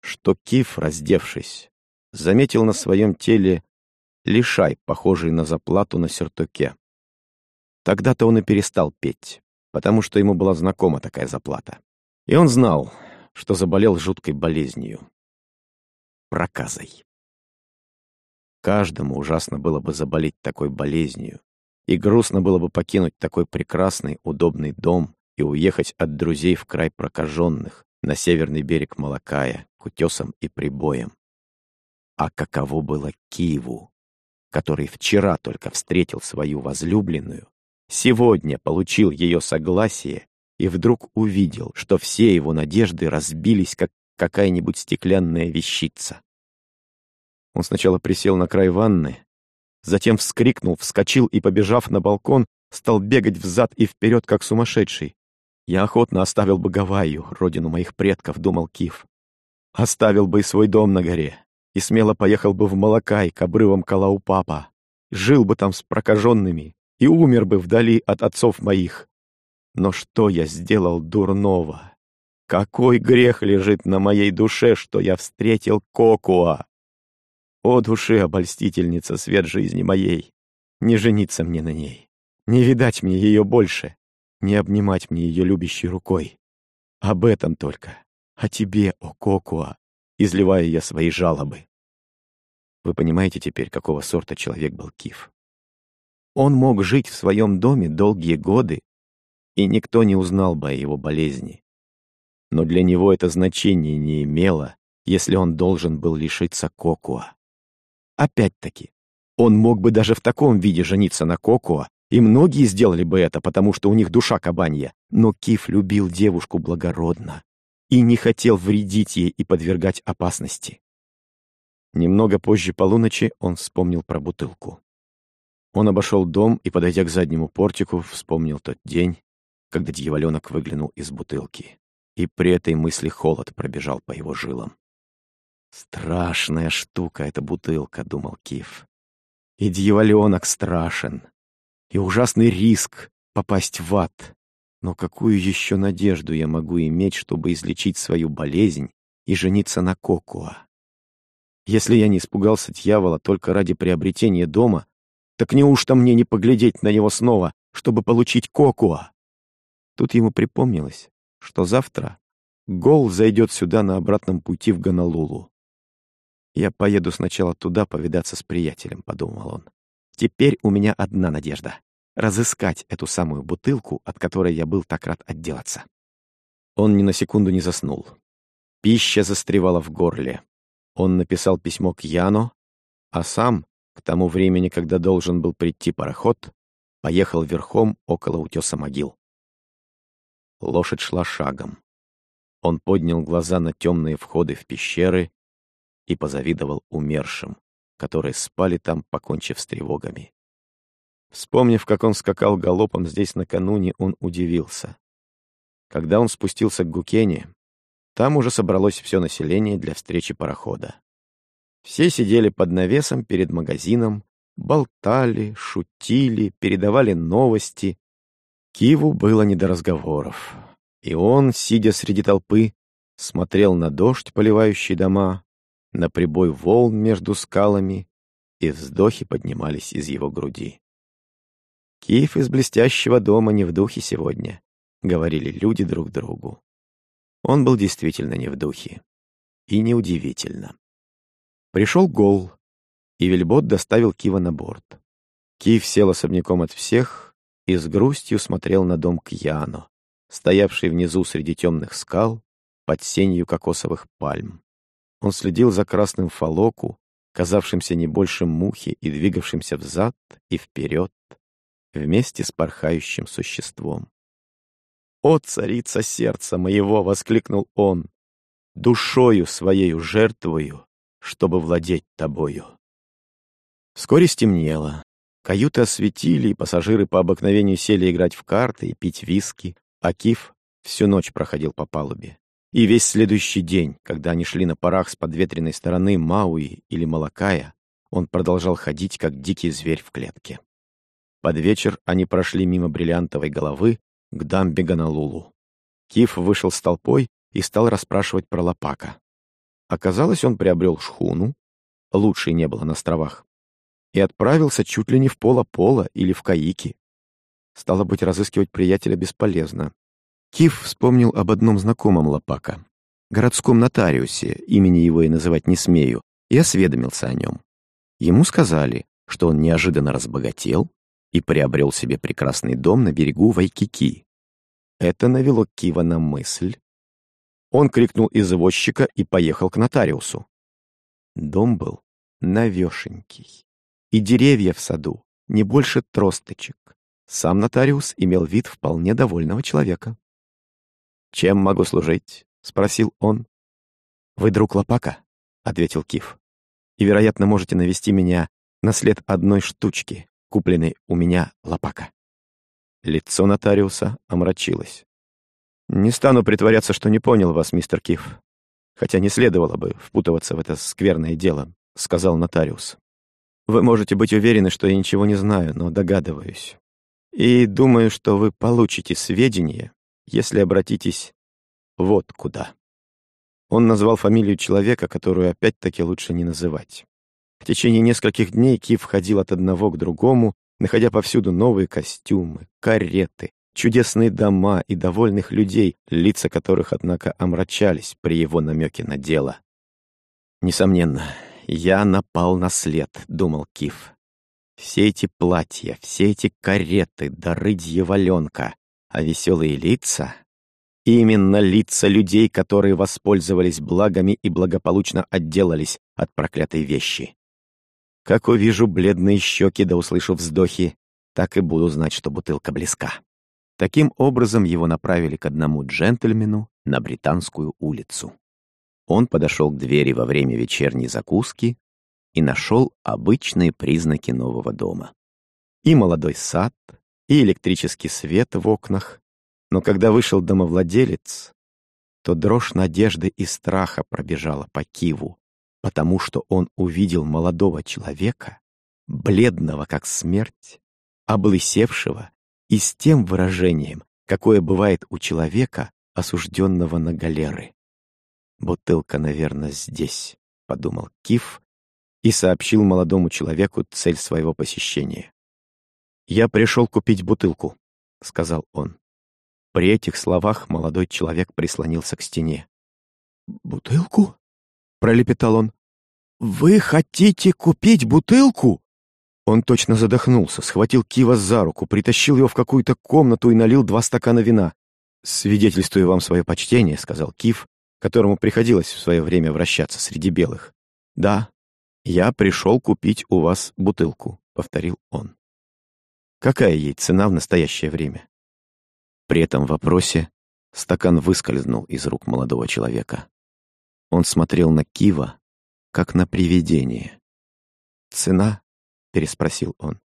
что Киф, раздевшись, заметил на своем теле лишай, похожий на заплату на сюртуке. Тогда-то он и перестал петь, потому что ему была знакома такая заплата. И он знал, что заболел жуткой болезнью — проказой. Каждому ужасно было бы заболеть такой болезнью, и грустно было бы покинуть такой прекрасный, удобный дом и уехать от друзей в край прокаженных, на северный берег Малакая, к утесам и прибоям. А каково было Киеву, который вчера только встретил свою возлюбленную, сегодня получил ее согласие и вдруг увидел, что все его надежды разбились, как какая-нибудь стеклянная вещица. Он сначала присел на край ванны, затем вскрикнул, вскочил и, побежав на балкон, стал бегать взад и вперед, как сумасшедший. «Я охотно оставил бы Гавайю, родину моих предков», — думал Киф. «Оставил бы и свой дом на горе. и смело поехал бы в Малакай к обрывам Калаупапа, жил бы там с прокаженными и умер бы вдали от отцов моих. Но что я сделал дурного? Какой грех лежит на моей душе, что я встретил Кокуа? О, души обольстительница, свет жизни моей! Не жениться мне на ней, не видать мне ее больше, не обнимать мне ее любящей рукой. Об этом только, о тебе, о Кокуа, изливаю я свои жалобы. Вы понимаете теперь, какого сорта человек был Киф? Он мог жить в своем доме долгие годы, и никто не узнал бы о его болезни. Но для него это значение не имело, если он должен был лишиться Кокуа. Опять-таки, он мог бы даже в таком виде жениться на Кокуа, и многие сделали бы это, потому что у них душа кабанья. Но Киф любил девушку благородно и не хотел вредить ей и подвергать опасности. Немного позже полуночи он вспомнил про бутылку. Он обошел дом и, подойдя к заднему портику, вспомнил тот день, когда дьяволенок выглянул из бутылки. И при этой мысли холод пробежал по его жилам. «Страшная штука эта бутылка», — думал Киф. «И дьяволенок страшен, и ужасный риск попасть в ад. Но какую еще надежду я могу иметь, чтобы излечить свою болезнь и жениться на Кокуа? Если я не испугался дьявола только ради приобретения дома, так неужто мне не поглядеть на него снова, чтобы получить Кокуа? Тут ему припомнилось, что завтра Гол зайдет сюда на обратном пути в Гонолулу. «Я поеду сначала туда повидаться с приятелем», — подумал он. «Теперь у меня одна надежда — разыскать эту самую бутылку, от которой я был так рад отделаться». Он ни на секунду не заснул. Пища застревала в горле. Он написал письмо к Яно, а сам, к тому времени, когда должен был прийти пароход, поехал верхом около утеса могил. Лошадь шла шагом. Он поднял глаза на темные входы в пещеры и позавидовал умершим, которые спали там, покончив с тревогами. Вспомнив, как он скакал галопом здесь накануне, он удивился. Когда он спустился к Гукене, там уже собралось все население для встречи парохода. Все сидели под навесом перед магазином, болтали, шутили, передавали новости. Киву было не до разговоров. И он, сидя среди толпы, смотрел на дождь, поливающий дома, на прибой волн между скалами, и вздохи поднимались из его груди. «Киев из блестящего дома не в духе сегодня», — говорили люди друг другу. Он был действительно не в духе. И неудивительно. Пришел гол, и Вельбот доставил Кива на борт. Кив сел особняком от всех и с грустью смотрел на дом Кьяно, стоявший внизу среди темных скал под сенью кокосовых пальм. Он следил за красным фалоку, казавшимся не больше мухи и двигавшимся взад и вперед, вместе с порхающим существом. «О, царица сердца моего!» — воскликнул он. «Душою своею жертвую, чтобы владеть тобою». Вскоре стемнело. Каюты осветили, и пассажиры по обыкновению сели играть в карты и пить виски, а Киф всю ночь проходил по палубе. И весь следующий день, когда они шли на парах с подветренной стороны Мауи или Малакая, он продолжал ходить, как дикий зверь в клетке. Под вечер они прошли мимо бриллиантовой головы, к дамбе Гонолулу. Киф вышел с толпой и стал расспрашивать про Лопака. Оказалось, он приобрел шхуну, лучшей не было на островах, и отправился чуть ли не в пола-пола или в Каики. Стало быть, разыскивать приятеля бесполезно. Киф вспомнил об одном знакомом Лопака, городском нотариусе, имени его и называть не смею, и осведомился о нем. Ему сказали, что он неожиданно разбогател и приобрел себе прекрасный дом на берегу Вайкики. Это навело Кива на мысль. Он крикнул извозчика и поехал к нотариусу. Дом был навешенький, и деревья в саду не больше тросточек. Сам нотариус имел вид вполне довольного человека. «Чем могу служить?» — спросил он. «Вы друг Лопака?» — ответил Кив. «И, вероятно, можете навести меня на след одной штучки, купленный у меня лопака. Лицо нотариуса омрачилось. «Не стану притворяться, что не понял вас, мистер Киф. хотя не следовало бы впутываться в это скверное дело», — сказал нотариус. «Вы можете быть уверены, что я ничего не знаю, но догадываюсь. И думаю, что вы получите сведения, если обратитесь вот куда». Он назвал фамилию человека, которую опять-таки лучше не называть. В течение нескольких дней Кив ходил от одного к другому, находя повсюду новые костюмы, кареты, чудесные дома и довольных людей, лица которых, однако, омрачались при его намеке на дело. «Несомненно, я напал на след», — думал Киф. «Все эти платья, все эти кареты, дары дьяволенка, а веселые лица — именно лица людей, которые воспользовались благами и благополучно отделались от проклятой вещи. Как увижу бледные щеки да услышу вздохи, так и буду знать, что бутылка близка». Таким образом, его направили к одному джентльмену на Британскую улицу. Он подошел к двери во время вечерней закуски и нашел обычные признаки нового дома. И молодой сад, и электрический свет в окнах. Но когда вышел домовладелец, то дрожь надежды и страха пробежала по Киву, потому что он увидел молодого человека, бледного как смерть, облысевшего и с тем выражением, какое бывает у человека, осужденного на галеры. «Бутылка, наверное, здесь», — подумал Киф и сообщил молодому человеку цель своего посещения. «Я пришел купить бутылку», — сказал он. При этих словах молодой человек прислонился к стене. «Бутылку?» — пролепетал он. «Вы хотите купить бутылку?» Он точно задохнулся, схватил Кива за руку, притащил его в какую-то комнату и налил два стакана вина. «Свидетельствую вам свое почтение», — сказал Кив, которому приходилось в свое время вращаться среди белых. «Да, я пришел купить у вас бутылку», — повторил он. «Какая ей цена в настоящее время?» При этом вопросе стакан выскользнул из рук молодого человека. Он смотрел на Кива, как на привидение. «Цена?» Переспросил он.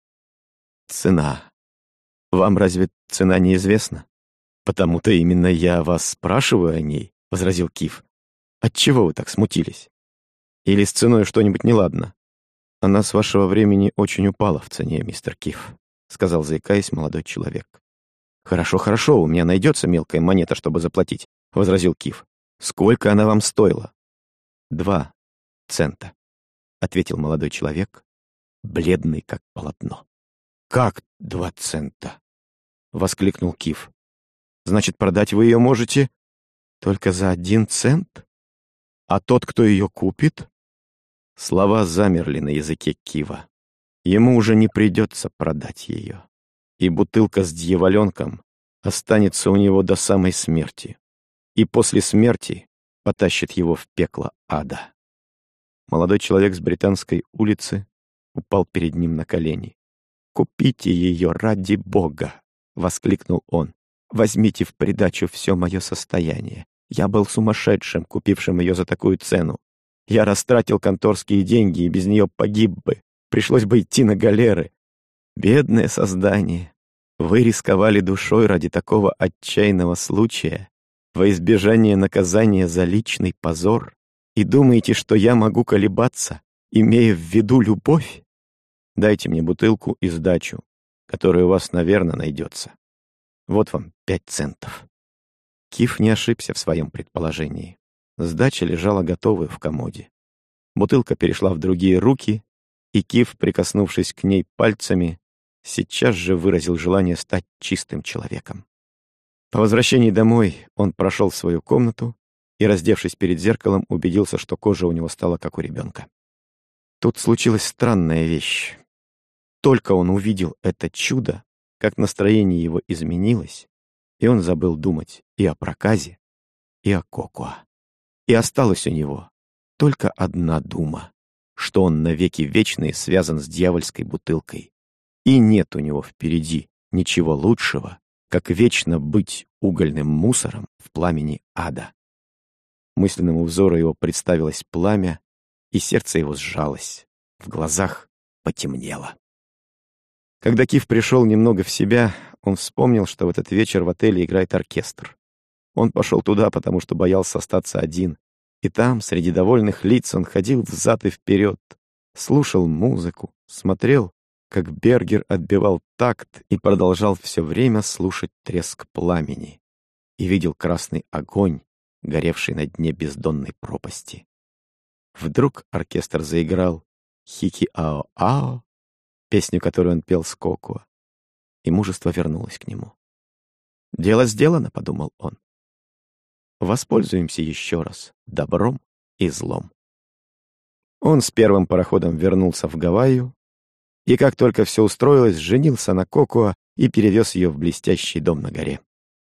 Цена. Вам разве цена неизвестна? Потому-то именно я вас спрашиваю о ней, возразил Киф. Отчего вы так смутились? Или с ценой что-нибудь неладно? Она с вашего времени очень упала в цене, мистер Киф, сказал, заикаясь, молодой человек. Хорошо, хорошо, у меня найдется мелкая монета, чтобы заплатить, возразил Киф. Сколько она вам стоила? Два цента, ответил молодой человек бледный как полотно. «Как два цента?» — воскликнул Киф. «Значит, продать вы ее можете только за один цент? А тот, кто ее купит?» Слова замерли на языке Кива. Ему уже не придется продать ее. И бутылка с дьяволенком останется у него до самой смерти. И после смерти потащит его в пекло ада. Молодой человек с британской улицы упал перед ним на колени. «Купите ее ради Бога!» — воскликнул он. «Возьмите в придачу все мое состояние. Я был сумасшедшим, купившим ее за такую цену. Я растратил конторские деньги и без нее погиб бы. Пришлось бы идти на галеры. Бедное создание. Вы рисковали душой ради такого отчаянного случая, во избежание наказания за личный позор, и думаете, что я могу колебаться, имея в виду любовь? Дайте мне бутылку и сдачу, которая у вас, наверное, найдется. Вот вам пять центов». Киф не ошибся в своем предположении. Сдача лежала готовая в комоде. Бутылка перешла в другие руки, и Киф, прикоснувшись к ней пальцами, сейчас же выразил желание стать чистым человеком. По возвращении домой он прошел в свою комнату и, раздевшись перед зеркалом, убедился, что кожа у него стала как у ребенка. Тут случилась странная вещь только он увидел это чудо, как настроение его изменилось, и он забыл думать и о проказе, и о Кокуа. И осталась у него только одна дума, что он навеки вечный связан с дьявольской бутылкой, и нет у него впереди ничего лучшего, как вечно быть угольным мусором в пламени ада. Мысленному взору его представилось пламя, и сердце его сжалось, в глазах потемнело. Когда Кив пришел немного в себя, он вспомнил, что в этот вечер в отеле играет оркестр. Он пошел туда, потому что боялся остаться один, И там, среди довольных лиц, он ходил взад и вперед, слушал музыку, смотрел, как Бергер отбивал такт и продолжал все время слушать треск пламени, и видел красный огонь, горевший на дне бездонной пропасти. Вдруг оркестр заиграл «Хики-ао-ао», песню, которую он пел с Кокуа, и мужество вернулось к нему. «Дело сделано», — подумал он. «Воспользуемся еще раз добром и злом». Он с первым пароходом вернулся в Гавайю, и как только все устроилось, женился на Кокуа и перевез ее в блестящий дом на горе.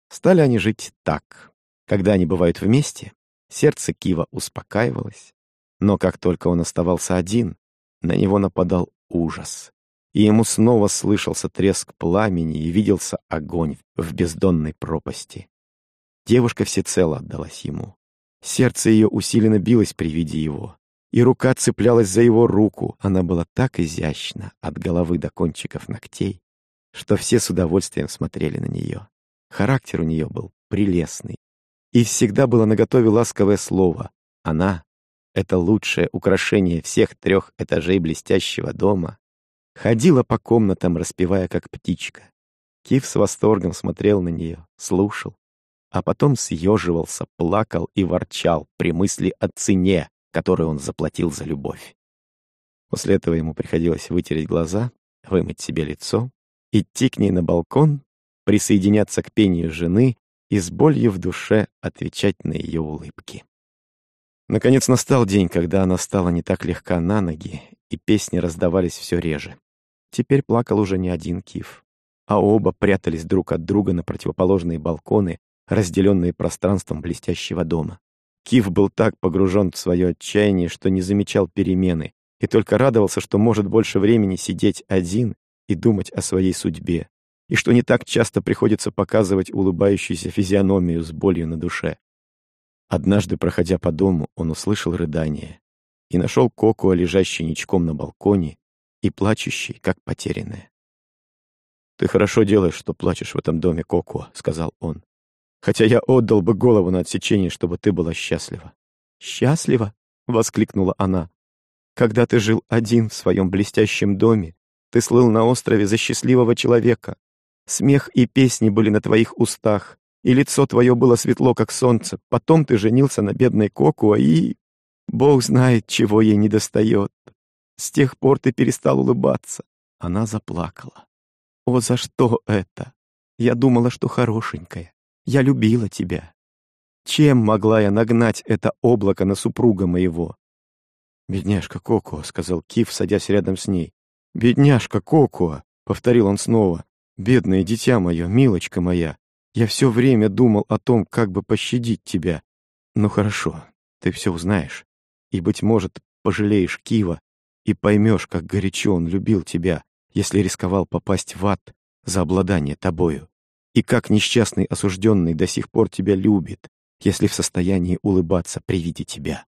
Стали они жить так. Когда они бывают вместе, сердце Кива успокаивалось, но как только он оставался один, на него нападал ужас, и ему снова слышался треск пламени и виделся огонь в бездонной пропасти. Девушка всецело отдалась ему. Сердце ее усиленно билось при виде его и рука цеплялась за его руку. Она была так изящна от головы до кончиков ногтей, что все с удовольствием смотрели на нее. Характер у нее был прелестный. И всегда было наготове ласковое слово. Она — это лучшее украшение всех трех этажей блестящего дома. Ходила по комнатам, распевая как птичка. Кив с восторгом смотрел на нее, слушал, а потом съеживался, плакал и ворчал при мысли о цене, который он заплатил за любовь. После этого ему приходилось вытереть глаза, вымыть себе лицо, идти к ней на балкон, присоединяться к пению жены и с болью в душе отвечать на ее улыбки. Наконец настал день, когда она стала не так легка на ноги, и песни раздавались все реже. Теперь плакал уже не один Киф, а оба прятались друг от друга на противоположные балконы, разделенные пространством блестящего дома. Кив был так погружен в свое отчаяние, что не замечал перемены, и только радовался, что может больше времени сидеть один и думать о своей судьбе, и что не так часто приходится показывать улыбающуюся физиономию с болью на душе. Однажды, проходя по дому, он услышал рыдание и нашел Кокуа, лежащий ничком на балконе и плачущий, как потерянная. «Ты хорошо делаешь, что плачешь в этом доме, Кокуа», — сказал он хотя я отдал бы голову на отсечение, чтобы ты была счастлива». «Счастлива?» — воскликнула она. «Когда ты жил один в своем блестящем доме, ты слыл на острове за счастливого человека. Смех и песни были на твоих устах, и лицо твое было светло, как солнце. Потом ты женился на бедной Кокуа, и... Бог знает, чего ей недостает. С тех пор ты перестал улыбаться». Она заплакала. «О, за что это? Я думала, что хорошенькая. Я любила тебя. Чем могла я нагнать это облако на супруга моего? «Бедняжка Кокуа», — сказал Киф, садясь рядом с ней. «Бедняжка Кокуа», — повторил он снова. «Бедное дитя мое, милочка моя, я все время думал о том, как бы пощадить тебя. Ну хорошо, ты все узнаешь, и, быть может, пожалеешь Кива и поймешь, как горячо он любил тебя, если рисковал попасть в ад за обладание тобою и как несчастный осужденный до сих пор тебя любит, если в состоянии улыбаться при виде тебя.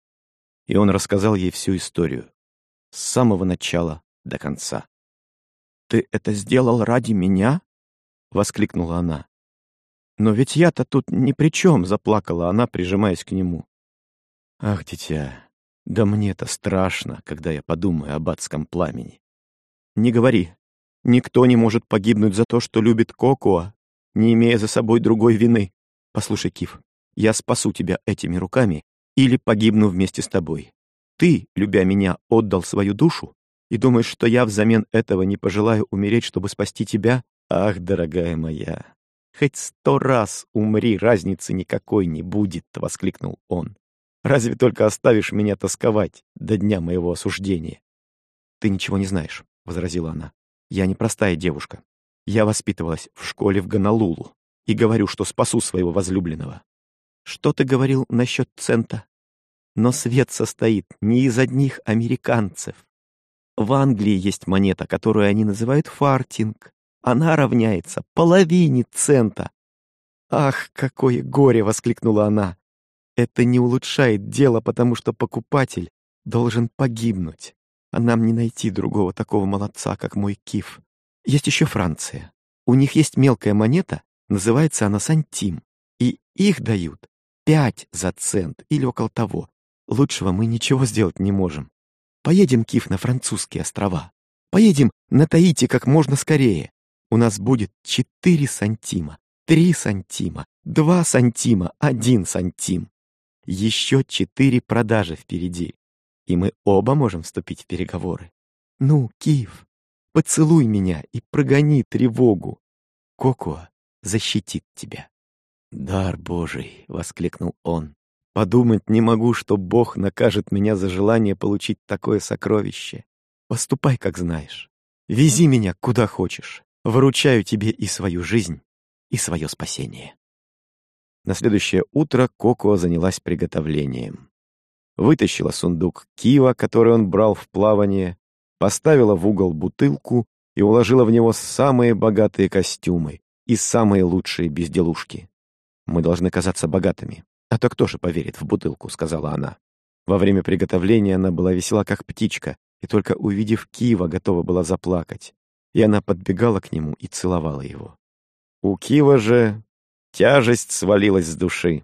И он рассказал ей всю историю, с самого начала до конца. «Ты это сделал ради меня?» — воскликнула она. «Но ведь я-то тут ни при чем», — заплакала она, прижимаясь к нему. «Ах, дитя, да мне-то страшно, когда я подумаю об адском пламени. Не говори, никто не может погибнуть за то, что любит Кокуа не имея за собой другой вины. Послушай, Киф, я спасу тебя этими руками или погибну вместе с тобой. Ты, любя меня, отдал свою душу и думаешь, что я взамен этого не пожелаю умереть, чтобы спасти тебя? Ах, дорогая моя, хоть сто раз умри, разницы никакой не будет, — воскликнул он. Разве только оставишь меня тосковать до дня моего осуждения? Ты ничего не знаешь, — возразила она. Я не простая девушка. Я воспитывалась в школе в Гонолулу и говорю, что спасу своего возлюбленного. Что ты говорил насчет цента? Но свет состоит не из одних американцев. В Англии есть монета, которую они называют фартинг. Она равняется половине цента. «Ах, какое горе!» — воскликнула она. «Это не улучшает дело, потому что покупатель должен погибнуть, а нам не найти другого такого молодца, как мой Киф. Есть еще Франция. У них есть мелкая монета, называется она сантим, и их дают пять за цент или около того. Лучшего мы ничего сделать не можем. Поедем, Киф, на французские острова. Поедем на Таити как можно скорее. У нас будет четыре сантима, три сантима, два сантима, один сантим. Еще четыре продажи впереди. И мы оба можем вступить в переговоры. Ну, Киев, поцелуй меня и прогони тревогу. Кокоа защитит тебя. «Дар Божий!» — воскликнул он. «Подумать не могу, что Бог накажет меня за желание получить такое сокровище. Поступай, как знаешь. Вези меня куда хочешь. Выручаю тебе и свою жизнь, и свое спасение». На следующее утро Коко занялась приготовлением. Вытащила сундук кива, который он брал в плавание, поставила в угол бутылку и уложила в него самые богатые костюмы и самые лучшие безделушки. «Мы должны казаться богатыми, а то кто же поверит в бутылку», — сказала она. Во время приготовления она была весела, как птичка, и только увидев Кива, готова была заплакать. И она подбегала к нему и целовала его. У Кива же Тяжесть свалилась с души.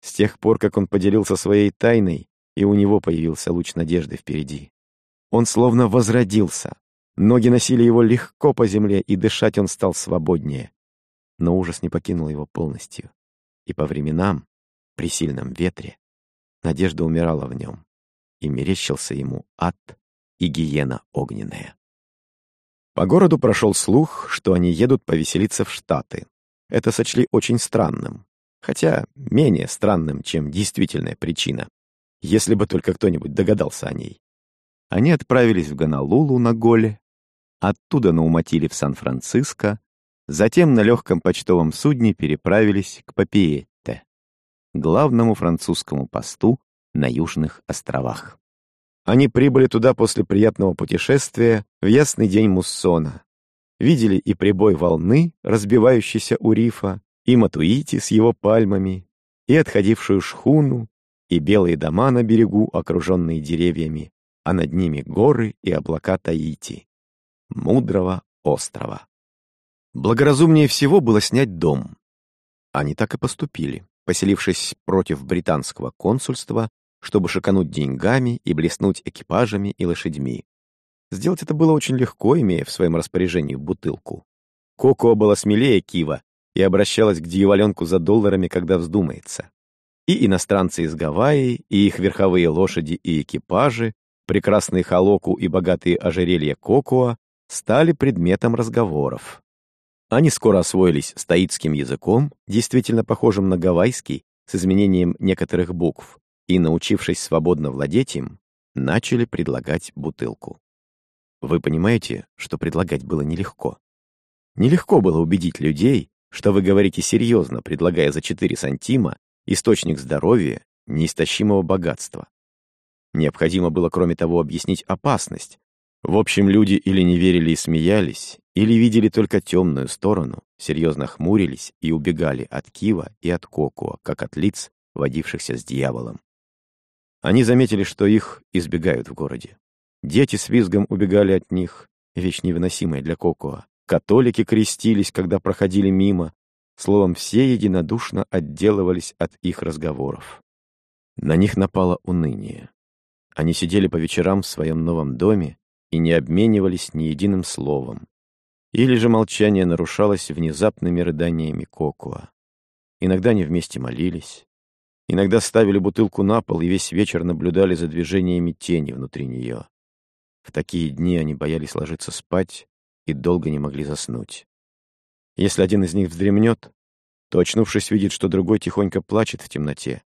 С тех пор, как он поделился своей тайной, и у него появился луч надежды впереди. Он словно возродился. Ноги носили его легко по земле, и дышать он стал свободнее. Но ужас не покинул его полностью. И по временам, при сильном ветре, надежда умирала в нем, и мерещился ему ад и гиена огненная. По городу прошел слух, что они едут повеселиться в Штаты это сочли очень странным, хотя менее странным, чем действительная причина, если бы только кто-нибудь догадался о ней. Они отправились в Гонолулу на Голе, оттуда на Уматиле в Сан-Франциско, затем на легком почтовом судне переправились к Папиетте, главному французскому посту на Южных островах. Они прибыли туда после приятного путешествия в ясный день муссона, видели и прибой волны, разбивающейся у рифа, и Матуити с его пальмами, и отходившую шхуну, и белые дома на берегу, окруженные деревьями, а над ними горы и облака Таити, мудрого острова. Благоразумнее всего было снять дом. Они так и поступили, поселившись против британского консульства, чтобы шикануть деньгами и блеснуть экипажами и лошадьми. Сделать это было очень легко, имея в своем распоряжении бутылку. Коко была смелее Кива и обращалась к дьяволенку за долларами, когда вздумается. И иностранцы из Гавайи, и их верховые лошади и экипажи, прекрасные холоку и богатые ожерелья Кокоа стали предметом разговоров. Они скоро освоились с таитским языком, действительно похожим на гавайский, с изменением некоторых букв, и, научившись свободно владеть им, начали предлагать бутылку. Вы понимаете, что предлагать было нелегко. Нелегко было убедить людей, что вы говорите серьезно, предлагая за 4 сантима источник здоровья, неистощимого богатства. Необходимо было, кроме того, объяснить опасность. В общем, люди или не верили и смеялись, или видели только темную сторону, серьезно хмурились и убегали от Кива и от Кокуа, как от лиц, водившихся с дьяволом. Они заметили, что их избегают в городе. Дети с визгом убегали от них, вещь невыносимая для Кокоа. Католики крестились, когда проходили мимо. Словом, все единодушно отделывались от их разговоров. На них напало уныние. Они сидели по вечерам в своем новом доме и не обменивались ни единым словом. Или же молчание нарушалось внезапными рыданиями Кокуа. Иногда они вместе молились, иногда ставили бутылку на пол и весь вечер наблюдали за движениями тени внутри нее. В такие дни они боялись ложиться спать и долго не могли заснуть. Если один из них вздремнет, то, очнувшись, видит, что другой тихонько плачет в темноте,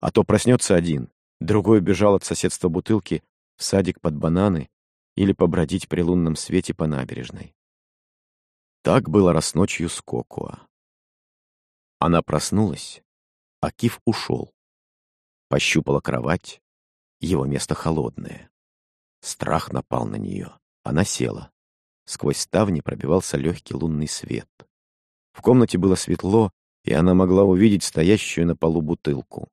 а то проснется один, другой убежал от соседства бутылки в садик под бананы или побродить при лунном свете по набережной. Так было раз ночью с Кокуа. Она проснулась, а Киф ушел. Пощупала кровать, его место холодное. Страх напал на нее. Она села. Сквозь ставни пробивался легкий лунный свет. В комнате было светло, и она могла увидеть стоящую на полу бутылку.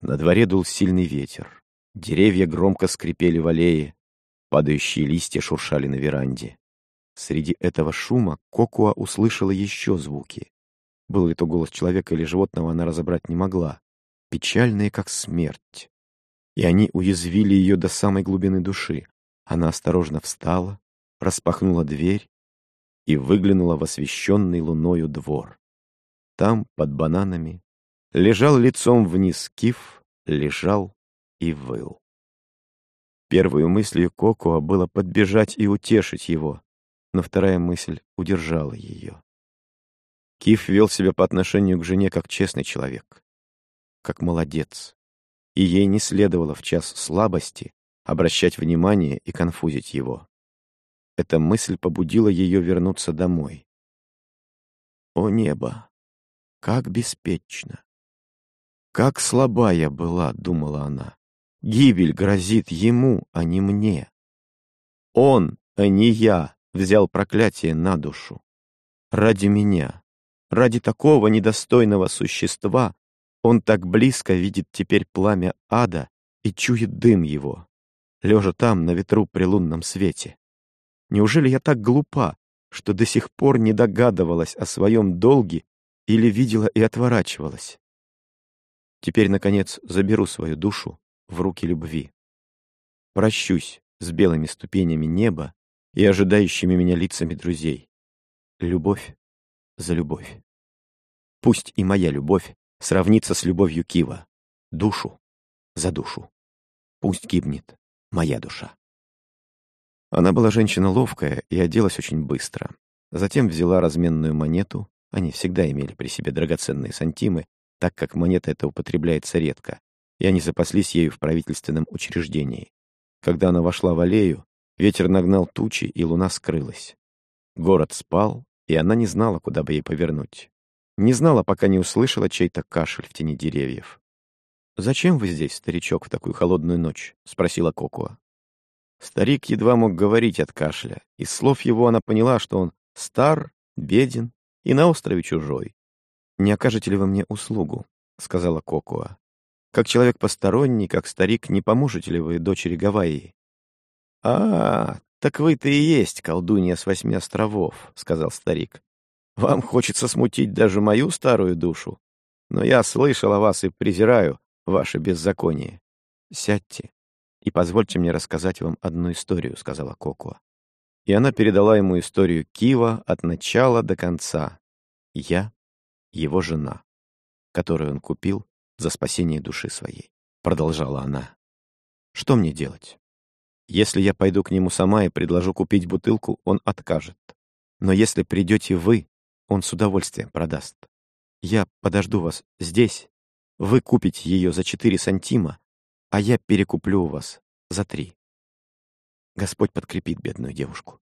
На дворе дул сильный ветер. Деревья громко скрипели в аллее, падающие листья шуршали на веранде. Среди этого шума Кокуа услышала еще звуки. Был ли то голос человека или животного, она разобрать не могла. Печальные, как смерть. и они уязвили ее до самой глубины души. Она осторожно встала, распахнула дверь и выглянула в освещенный луною двор. Там, под бананами, лежал лицом вниз Киф, лежал и выл. Первой мыслью Кокоа было подбежать и утешить его, но вторая мысль удержала ее. Киф вел себя по отношению к жене как честный человек, как молодец, и ей не следовало в час слабости обращать внимание и конфузить его. Эта мысль побудила ее вернуться домой. О небо! Как беспечно! Как слаба я была, думала она. Гибель грозит ему, а не мне. Он, а не я, взял проклятие на душу. Ради меня, ради такого недостойного существа, он так близко видит теперь пламя ада и чует дым его, лежа там на ветру при лунном свете. Неужели я так глупа, что до сих пор не догадывалась о своем долге или видела и отворачивалась? Теперь, наконец, заберу свою душу в руки любви. Прощусь с белыми ступенями неба и ожидающими меня лицами друзей. Любовь за любовь. Пусть и моя любовь сравнится с любовью Кива. Душу за душу. Пусть гибнет моя душа. Она была женщина ловкая и оделась очень быстро. Затем взяла разменную монету, они всегда имели при себе драгоценные сантимы, так как монета эта употребляется редко, и они запаслись ею в правительственном учреждении. Когда она вошла в аллею, ветер нагнал тучи, и луна скрылась. Город спал, и она не знала, куда бы ей повернуть. Не знала, пока не услышала чей-то кашель в тени деревьев. «Зачем вы здесь, старичок, в такую холодную ночь?» — спросила Кокуа. Старик едва мог говорить от кашля. Из слов его она поняла, что он стар, беден и на острове чужой. «Не окажете ли вы мне услугу?» — сказала Кокуа. «Как человек посторонний, как старик, не поможете ли вы дочери Гавайи?» «А, так вы-то и есть колдунья с восьми островов», — сказал старик. «Вам хочется смутить даже мою старую душу, но я слышал о вас и презираю ваше беззаконие. Сядьте и позвольте мне рассказать вам одну историю», — сказала Кокуа. И она передала ему историю Кива от начала до конца. Я — его жена, которую он купил за спасение души своей. Продолжала она. Что мне делать? Если я пойду к нему сама и предложу купить бутылку, он откажет. Но если придете вы, он с удовольствием продаст. Я подожду вас здесь. Вы купите ее за четыре сантима, а я перекуплю у вас за три. Господь подкрепит бедную девушку.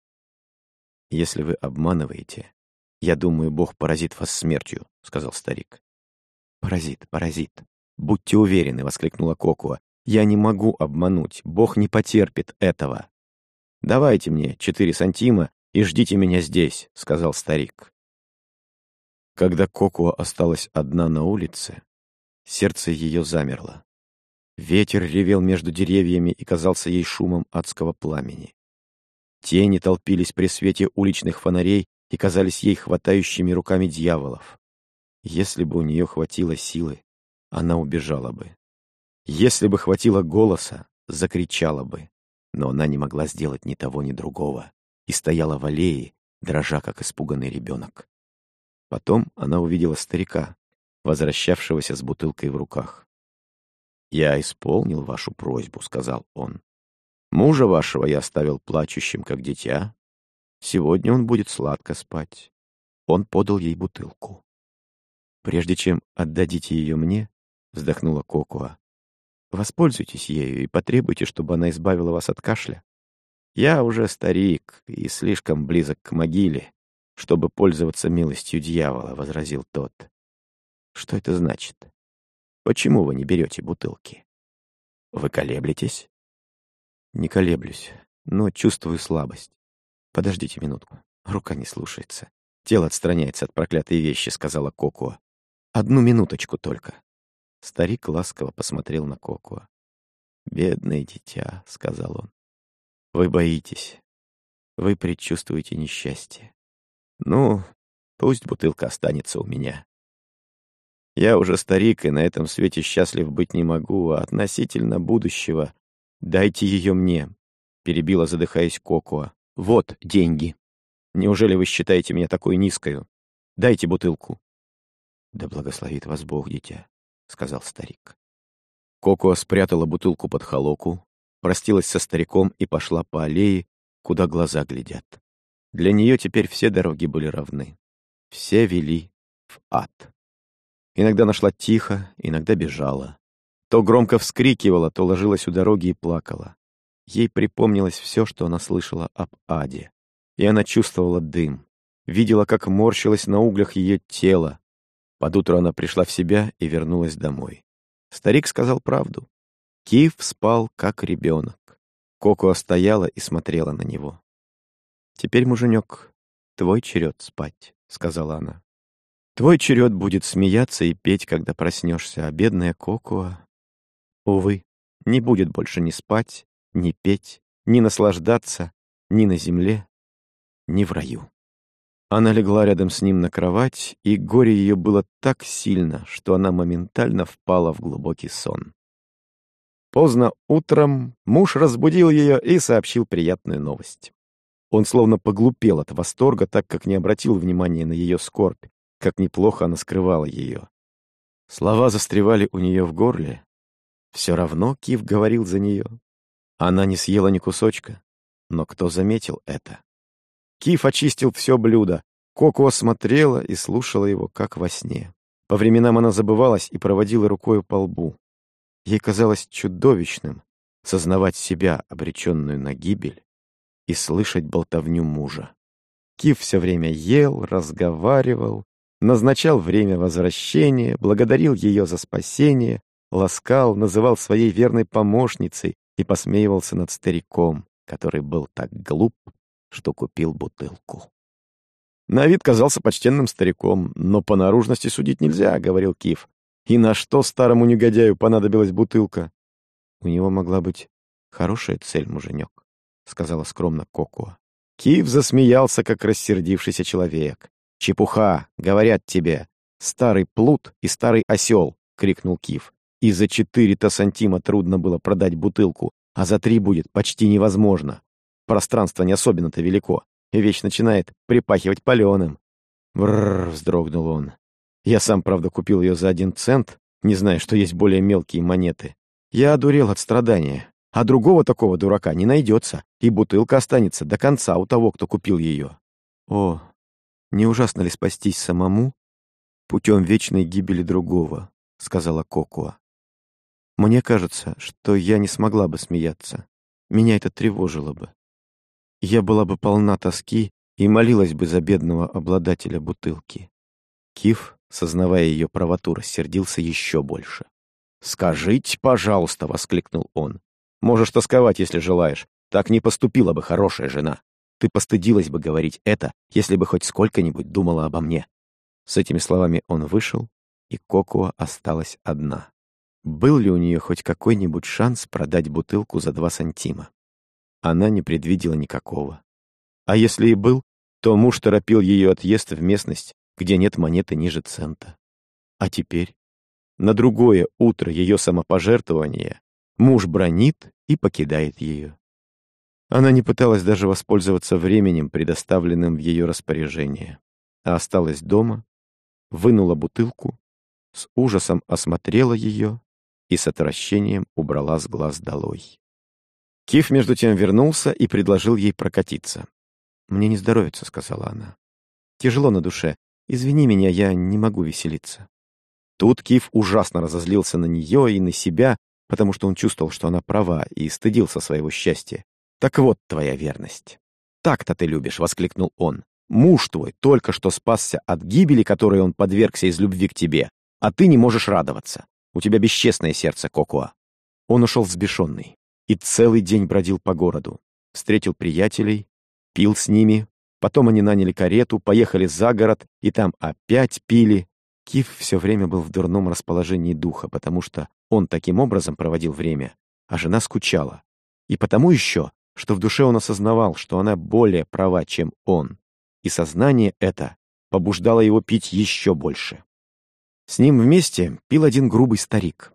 Если вы обманываете, я думаю, Бог поразит вас смертью, сказал старик. Паразит, паразит. Будьте уверены, воскликнула Кокуа. Я не могу обмануть, Бог не потерпит этого. Давайте мне четыре сантима и ждите меня здесь, сказал старик. Когда Кокуа осталась одна на улице, сердце ее замерло. Ветер ревел между деревьями и казался ей шумом адского пламени. Тени толпились при свете уличных фонарей и казались ей хватающими руками дьяволов. Если бы у нее хватило силы, она убежала бы. Если бы хватило голоса, закричала бы. Но она не могла сделать ни того, ни другого и стояла в аллее, дрожа, как испуганный ребенок. Потом она увидела старика, возвращавшегося с бутылкой в руках. «Я исполнил вашу просьбу», — сказал он. «Мужа вашего я оставил плачущим, как дитя. Сегодня он будет сладко спать». Он подал ей бутылку. «Прежде чем отдадите ее мне», — вздохнула Кокуа, «воспользуйтесь ею и потребуйте, чтобы она избавила вас от кашля. Я уже старик и слишком близок к могиле, чтобы пользоваться милостью дьявола», — возразил тот. «Что это значит?» Почему вы не берете бутылки? Вы колеблетесь? Не колеблюсь, но чувствую слабость. Подождите минутку. Рука не слушается. Тело отстраняется от проклятой вещи, сказала Кокуа. Одну минуточку только. Старик ласково посмотрел на Кокуа. «Бедное дитя», — сказал он. «Вы боитесь. Вы предчувствуете несчастье. Ну, пусть бутылка останется у меня. Я уже старик и на этом свете счастлив быть не могу, а относительно будущего дайте ее мне, перебила, задыхаясь Кокуа. Вот деньги. Неужели вы считаете меня такой низкою? Дайте бутылку. Да благословит вас Бог, дитя, сказал старик. Кокуа спрятала бутылку под холоку, простилась со стариком и пошла по аллее, куда глаза глядят. Для нее теперь все дороги были равны. Все вели в ад. Иногда нашла тихо, иногда бежала. То громко вскрикивала, то ложилась у дороги и плакала. Ей припомнилось все, что она слышала об аде. И она чувствовала дым, видела, как морщилось на углях ее тело. Под утро она пришла в себя и вернулась домой. Старик сказал правду. Киев спал, как ребенок. Коко стояла и смотрела на него. «Теперь, муженек, твой черед спать», — сказала она. «Твой черед будет смеяться и петь, когда проснешься, а бедная Кокуа, увы, не будет больше ни спать, ни петь, ни наслаждаться, ни на земле, ни в раю». Она легла рядом с ним на кровать, и горе ее было так сильно, что она моментально впала в глубокий сон. Поздно утром муж разбудил ее и сообщил приятную новость. Он словно поглупел от восторга, так как не обратил внимания на ее скорбь, как неплохо она скрывала ее. Слова застревали у нее в горле. Все равно Кив говорил за нее. Она не съела ни кусочка. Но кто заметил это? Киф очистил все блюдо. Коко смотрела и слушала его, как во сне. По временам она забывалась и проводила рукой по лбу. Ей казалось чудовищным сознавать себя, обреченную на гибель, и слышать болтовню мужа. Кив все время ел, разговаривал, назначал время возвращения, благодарил ее за спасение, ласкал, называл своей верной помощницей и посмеивался над стариком, который был так глуп, что купил бутылку. На вид казался почтенным стариком, но по наружности судить нельзя, — говорил Кив. И на что старому негодяю понадобилась бутылка? У него могла быть хорошая цель, муженек. — сказала скромно Кокуа. Киев засмеялся, как рассердившийся человек. «Чепуха! Говорят тебе! Старый плут и старый осел!» — крикнул Киев. «И за четыре-то сантима трудно было продать бутылку, а за три будет почти невозможно. Пространство не особенно-то велико, и вещь начинает припахивать паленым». «Брррр!» — вздрогнул он. «Я сам, правда, купил ее за один цент, не зная, что есть более мелкие монеты. Я одурел от страдания. А другого такого дурака не найдется, и бутылка останется до конца у того, кто купил ее. О, не ужасно ли спастись самому путем вечной гибели другого, сказала Кокуа. Мне кажется, что я не смогла бы смеяться. Меня это тревожило бы. Я была бы полна тоски и молилась бы за бедного обладателя бутылки. Киф, сознавая ее правоту, рассердился еще больше. «Скажите, пожалуйста!» — воскликнул он. Можешь тосковать, если желаешь. Так не поступила бы хорошая жена. Ты постыдилась бы говорить это, если бы хоть сколько-нибудь думала обо мне». С этими словами он вышел, и Кокуа осталась одна. Был ли у нее хоть какой-нибудь шанс продать бутылку за два сантима? Она не предвидела никакого. А если и был, то муж торопил ее отъезд в местность, где нет монеты ниже цента. А теперь, на другое утро ее самопожертвования, Муж бронит и покидает ее. Она не пыталась даже воспользоваться временем, предоставленным в ее распоряжение, а осталась дома, вынула бутылку, с ужасом осмотрела ее и с отвращением убрала с глаз долой. Киф, между тем, вернулся и предложил ей прокатиться. «Мне не здоровится», — сказала она. «Тяжело на душе. Извини меня, я не могу веселиться». Тут Киф ужасно разозлился на нее и на себя потому что он чувствовал, что она права, и стыдился своего счастья. «Так вот твоя верность». «Так-то ты любишь», — воскликнул он. «Муж твой только что спасся от гибели, которой он подвергся из любви к тебе, а ты не можешь радоваться. У тебя бесчестное сердце, Кокуа». Он ушел взбешенный и целый день бродил по городу. Встретил приятелей, пил с ними, потом они наняли карету, поехали за город, и там опять пили. Киф все время был в дурном расположении духа, потому что он таким образом проводил время, а жена скучала. И потому еще, что в душе он осознавал, что она более права, чем он. И сознание это побуждало его пить еще больше. С ним вместе пил один грубый старик.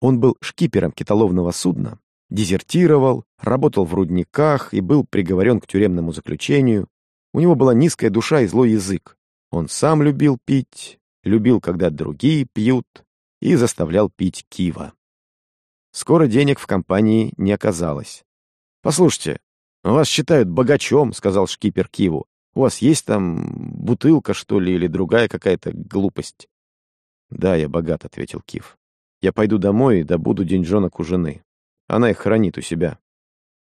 Он был шкипером китоловного судна, дезертировал, работал в рудниках и был приговорен к тюремному заключению. У него была низкая душа и злой язык. Он сам любил пить, любил, когда другие пьют, и заставлял пить кива. Скоро денег в компании не оказалось. «Послушайте, вас считают богачом», — сказал шкипер Киву. «У вас есть там бутылка, что ли, или другая какая-то глупость?» «Да, я богат», — ответил Кив. «Я пойду домой и добуду деньжонок у жены. Она их хранит у себя».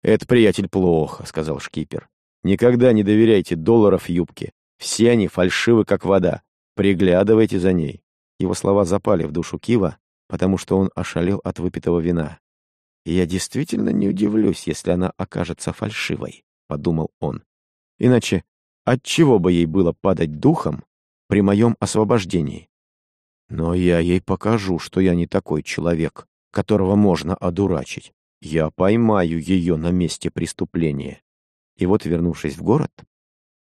«Это, приятель, плохо», — сказал шкипер. «Никогда не доверяйте долларов юбке. Все они фальшивы, как вода. Приглядывайте за ней». Его слова запали в душу Кива, потому что он ошалел от выпитого вина. «И я действительно не удивлюсь, если она окажется фальшивой», — подумал он. «Иначе отчего бы ей было падать духом при моем освобождении? Но я ей покажу, что я не такой человек, которого можно одурачить. Я поймаю ее на месте преступления». И вот, вернувшись в город,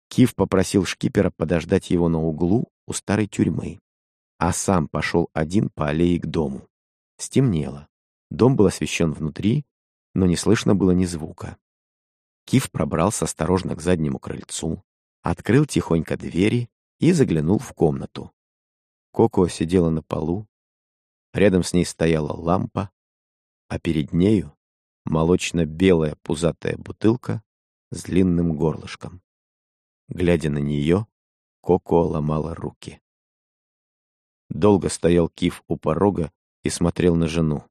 Кив попросил шкипера подождать его на углу у старой тюрьмы а сам пошел один по аллее к дому. Стемнело. Дом был освещен внутри, но не слышно было ни звука. Киф пробрался осторожно к заднему крыльцу, открыл тихонько двери и заглянул в комнату. Коко сидела на полу, рядом с ней стояла лампа, а перед нею молочно-белая пузатая бутылка с длинным горлышком. Глядя на нее, Коко ломала руки. Долго стоял Киф у порога и смотрел на жену.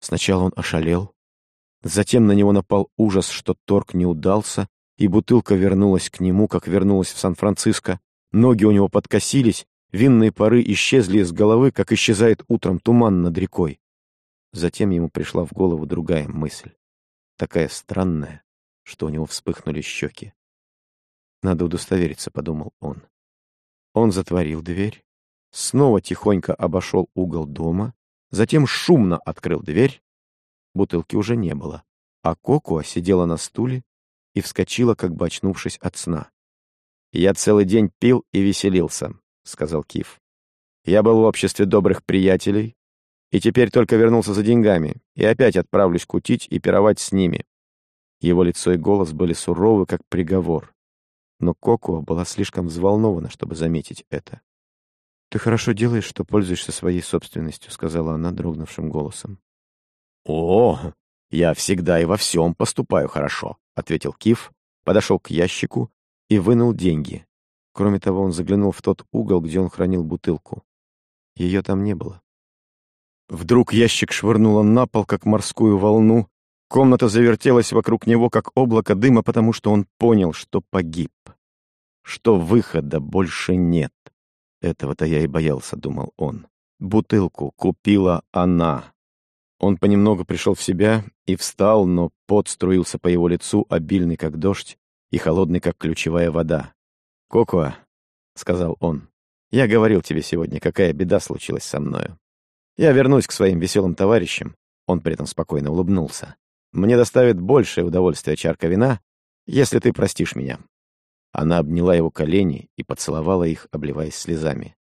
Сначала он ошалел, затем на него напал ужас, что торг не удался, и бутылка вернулась к нему, как вернулась в Сан-Франциско. Ноги у него подкосились, винные пары исчезли из головы, как исчезает утром туман над рекой. Затем ему пришла в голову другая мысль, такая странная, что у него вспыхнули щеки. «Надо удостовериться», — подумал он. Он затворил дверь, снова тихонько обошел угол дома, затем шумно открыл дверь. Бутылки уже не было, а Коко сидела на стуле и вскочила, как бы очнувшись от сна. «Я целый день пил и веселился», — сказал Киф. «Я был в обществе добрых приятелей, и теперь только вернулся за деньгами, и опять отправлюсь кутить и пировать с ними». Его лицо и голос были суровы, как приговор. Но Коко была слишком взволнована, чтобы заметить это. «Ты хорошо делаешь, что пользуешься своей собственностью», — сказала она дрогнувшим голосом. «О, я всегда и во всем поступаю хорошо», — ответил Киф, подошел к ящику и вынул деньги. Кроме того, он заглянул в тот угол, где он хранил бутылку. Ее там не было. Вдруг ящик швырнуло на пол, как морскую волну. Комната завертелась вокруг него, как облако дыма, потому что он понял, что погиб, что выхода больше нет. Этого-то я и боялся, думал он. Бутылку купила она. Он понемногу пришел в себя и встал, но пот струился по его лицу, обильный, как дождь, и холодный, как ключевая вода. «Коко», — сказал он, — «я говорил тебе сегодня, какая беда случилась со мною. Я вернусь к своим веселым товарищам». Он при этом спокойно улыбнулся. «Мне доставит большее удовольствие чарка вина, если ты простишь меня. Она обняла его колени и поцеловала их, обливаясь слезами.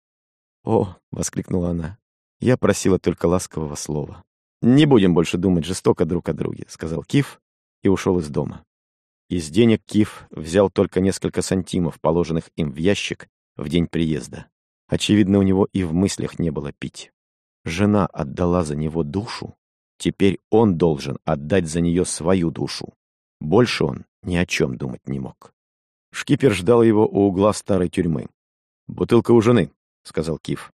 «О!» — воскликнула она. «Я просила только ласкового слова». «Не будем больше думать жестоко друг о друге», — сказал Киф и ушел из дома. Из денег Киф взял только несколько сантимов, положенных им в ящик в день приезда. Очевидно, у него и в мыслях не было пить. Жена отдала за него душу, теперь он должен отдать за нее свою душу. Больше он ни о чем думать не мог. Шкипер ждал его у угла старой тюрьмы. «Бутылка у жены», — сказал Киф.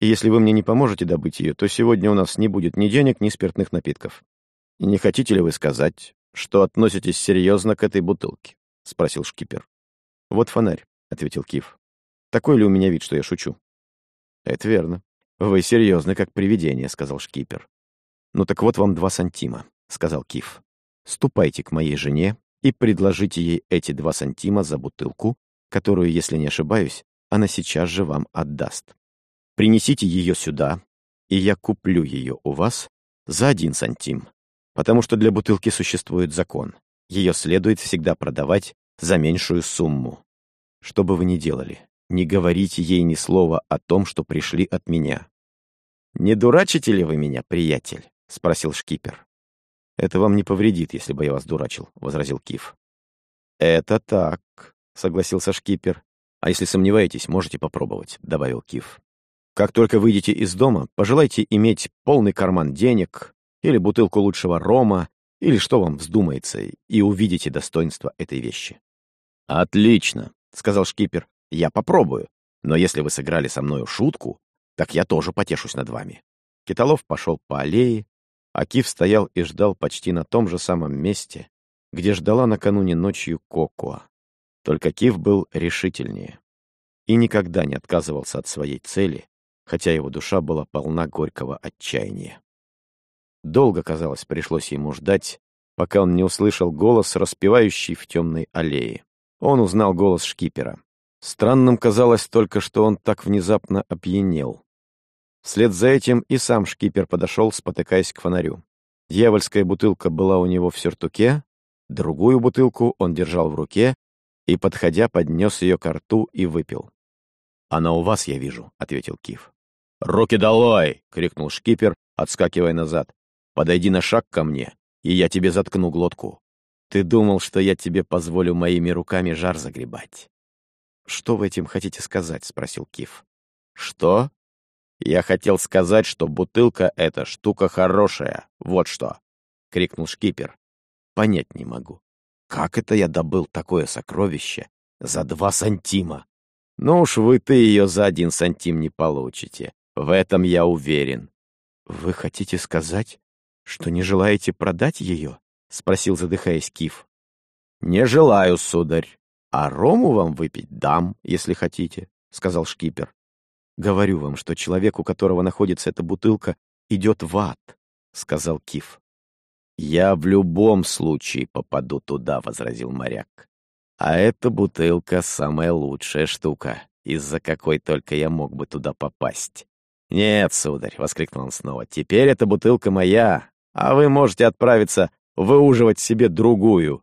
«И если вы мне не поможете добыть ее, то сегодня у нас не будет ни денег, ни спиртных напитков. Не хотите ли вы сказать, что относитесь серьезно к этой бутылке?» — спросил шкипер. «Вот фонарь», — ответил Киф. «Такой ли у меня вид, что я шучу?» «Это верно. Вы серьезны, как привидение», — сказал шкипер. «Ну так вот вам два сантима», — сказал Киф. «Ступайте к моей жене и предложите ей эти два сантима за бутылку, которую, если не ошибаюсь, она сейчас же вам отдаст. Принесите ее сюда, и я куплю ее у вас за один сантим, потому что для бутылки существует закон. Ее следует всегда продавать за меньшую сумму. Что бы вы ни делали, не говорите ей ни слова о том, что пришли от меня». «Не дурачите ли вы меня, приятель?» — спросил шкипер. «Это вам не повредит, если бы я вас дурачил», — возразил Киф. «Это так», — согласился шкипер. «А если сомневаетесь, можете попробовать», — добавил Киф. «Как только выйдете из дома, пожелайте иметь полный карман денег или бутылку лучшего рома, или что вам вздумается, и увидите достоинство этой вещи». «Отлично», — сказал шкипер. «Я попробую. Но если вы сыграли со мною шутку, так я тоже потешусь над вами». Китолов пошел по аллее, а Киф стоял и ждал почти на том же самом месте, где ждала накануне ночью Кокоа. Только Киф был решительнее и никогда не отказывался от своей цели, хотя его душа была полна горького отчаяния. Долго, казалось, пришлось ему ждать, пока он не услышал голос, распевающий в темной аллее. Он узнал голос шкипера. Странным казалось только, что он так внезапно опьянел. Вслед за этим и сам шкипер подошел, спотыкаясь к фонарю. Дьявольская бутылка была у него в сюртуке, другую бутылку он держал в руке и, подходя, поднес ее к рту и выпил. «Она у вас, я вижу», — ответил Киф. «Руки долой!» — крикнул шкипер, отскакивая назад. «Подойди на шаг ко мне, и я тебе заткну глотку. Ты думал, что я тебе позволю моими руками жар загребать?» «Что вы этим хотите сказать?» — спросил Киф. «Что?» «Я хотел сказать, что бутылка — эта штука хорошая. Вот что!» — крикнул шкипер. «Понять не могу. Как это я добыл такое сокровище за два сантима? Ну уж вы-то ее за один сантим не получите. В этом я уверен». «Вы хотите сказать, что не желаете продать ее?» — спросил, задыхаясь Киф. «Не желаю, сударь. А рому вам выпить дам, если хотите», — сказал шкипер. «Говорю вам, что человек, у которого находится эта бутылка, идет в ад», — сказал Киф. «Я в любом случае попаду туда», — возразил моряк. «А эта бутылка — самая лучшая штука, из-за какой только я мог бы туда попасть». «Нет, сударь», — воскликнул он снова, — «теперь эта бутылка моя, а вы можете отправиться выуживать себе другую».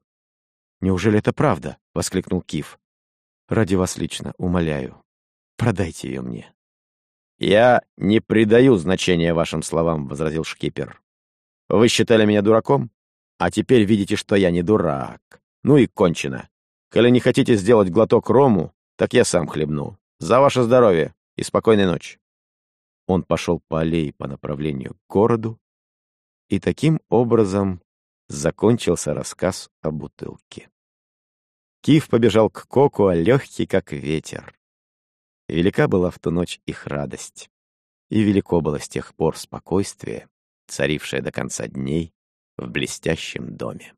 «Неужели это правда?» — воскликнул Киф. «Ради вас лично, умоляю, продайте ее мне». «Я не придаю значения вашим словам», — возразил шкипер. «Вы считали меня дураком? А теперь видите, что я не дурак. Ну и кончено. Коли не хотите сделать глоток рому, так я сам хлебну. За ваше здоровье и спокойной ночи». Он пошел по аллее по направлению к городу, и таким образом закончился рассказ о бутылке. Киев побежал к Коку, а легкий, как ветер. Велика была в ту ночь их радость, и велико было с тех пор спокойствие, царившее до конца дней в блестящем доме.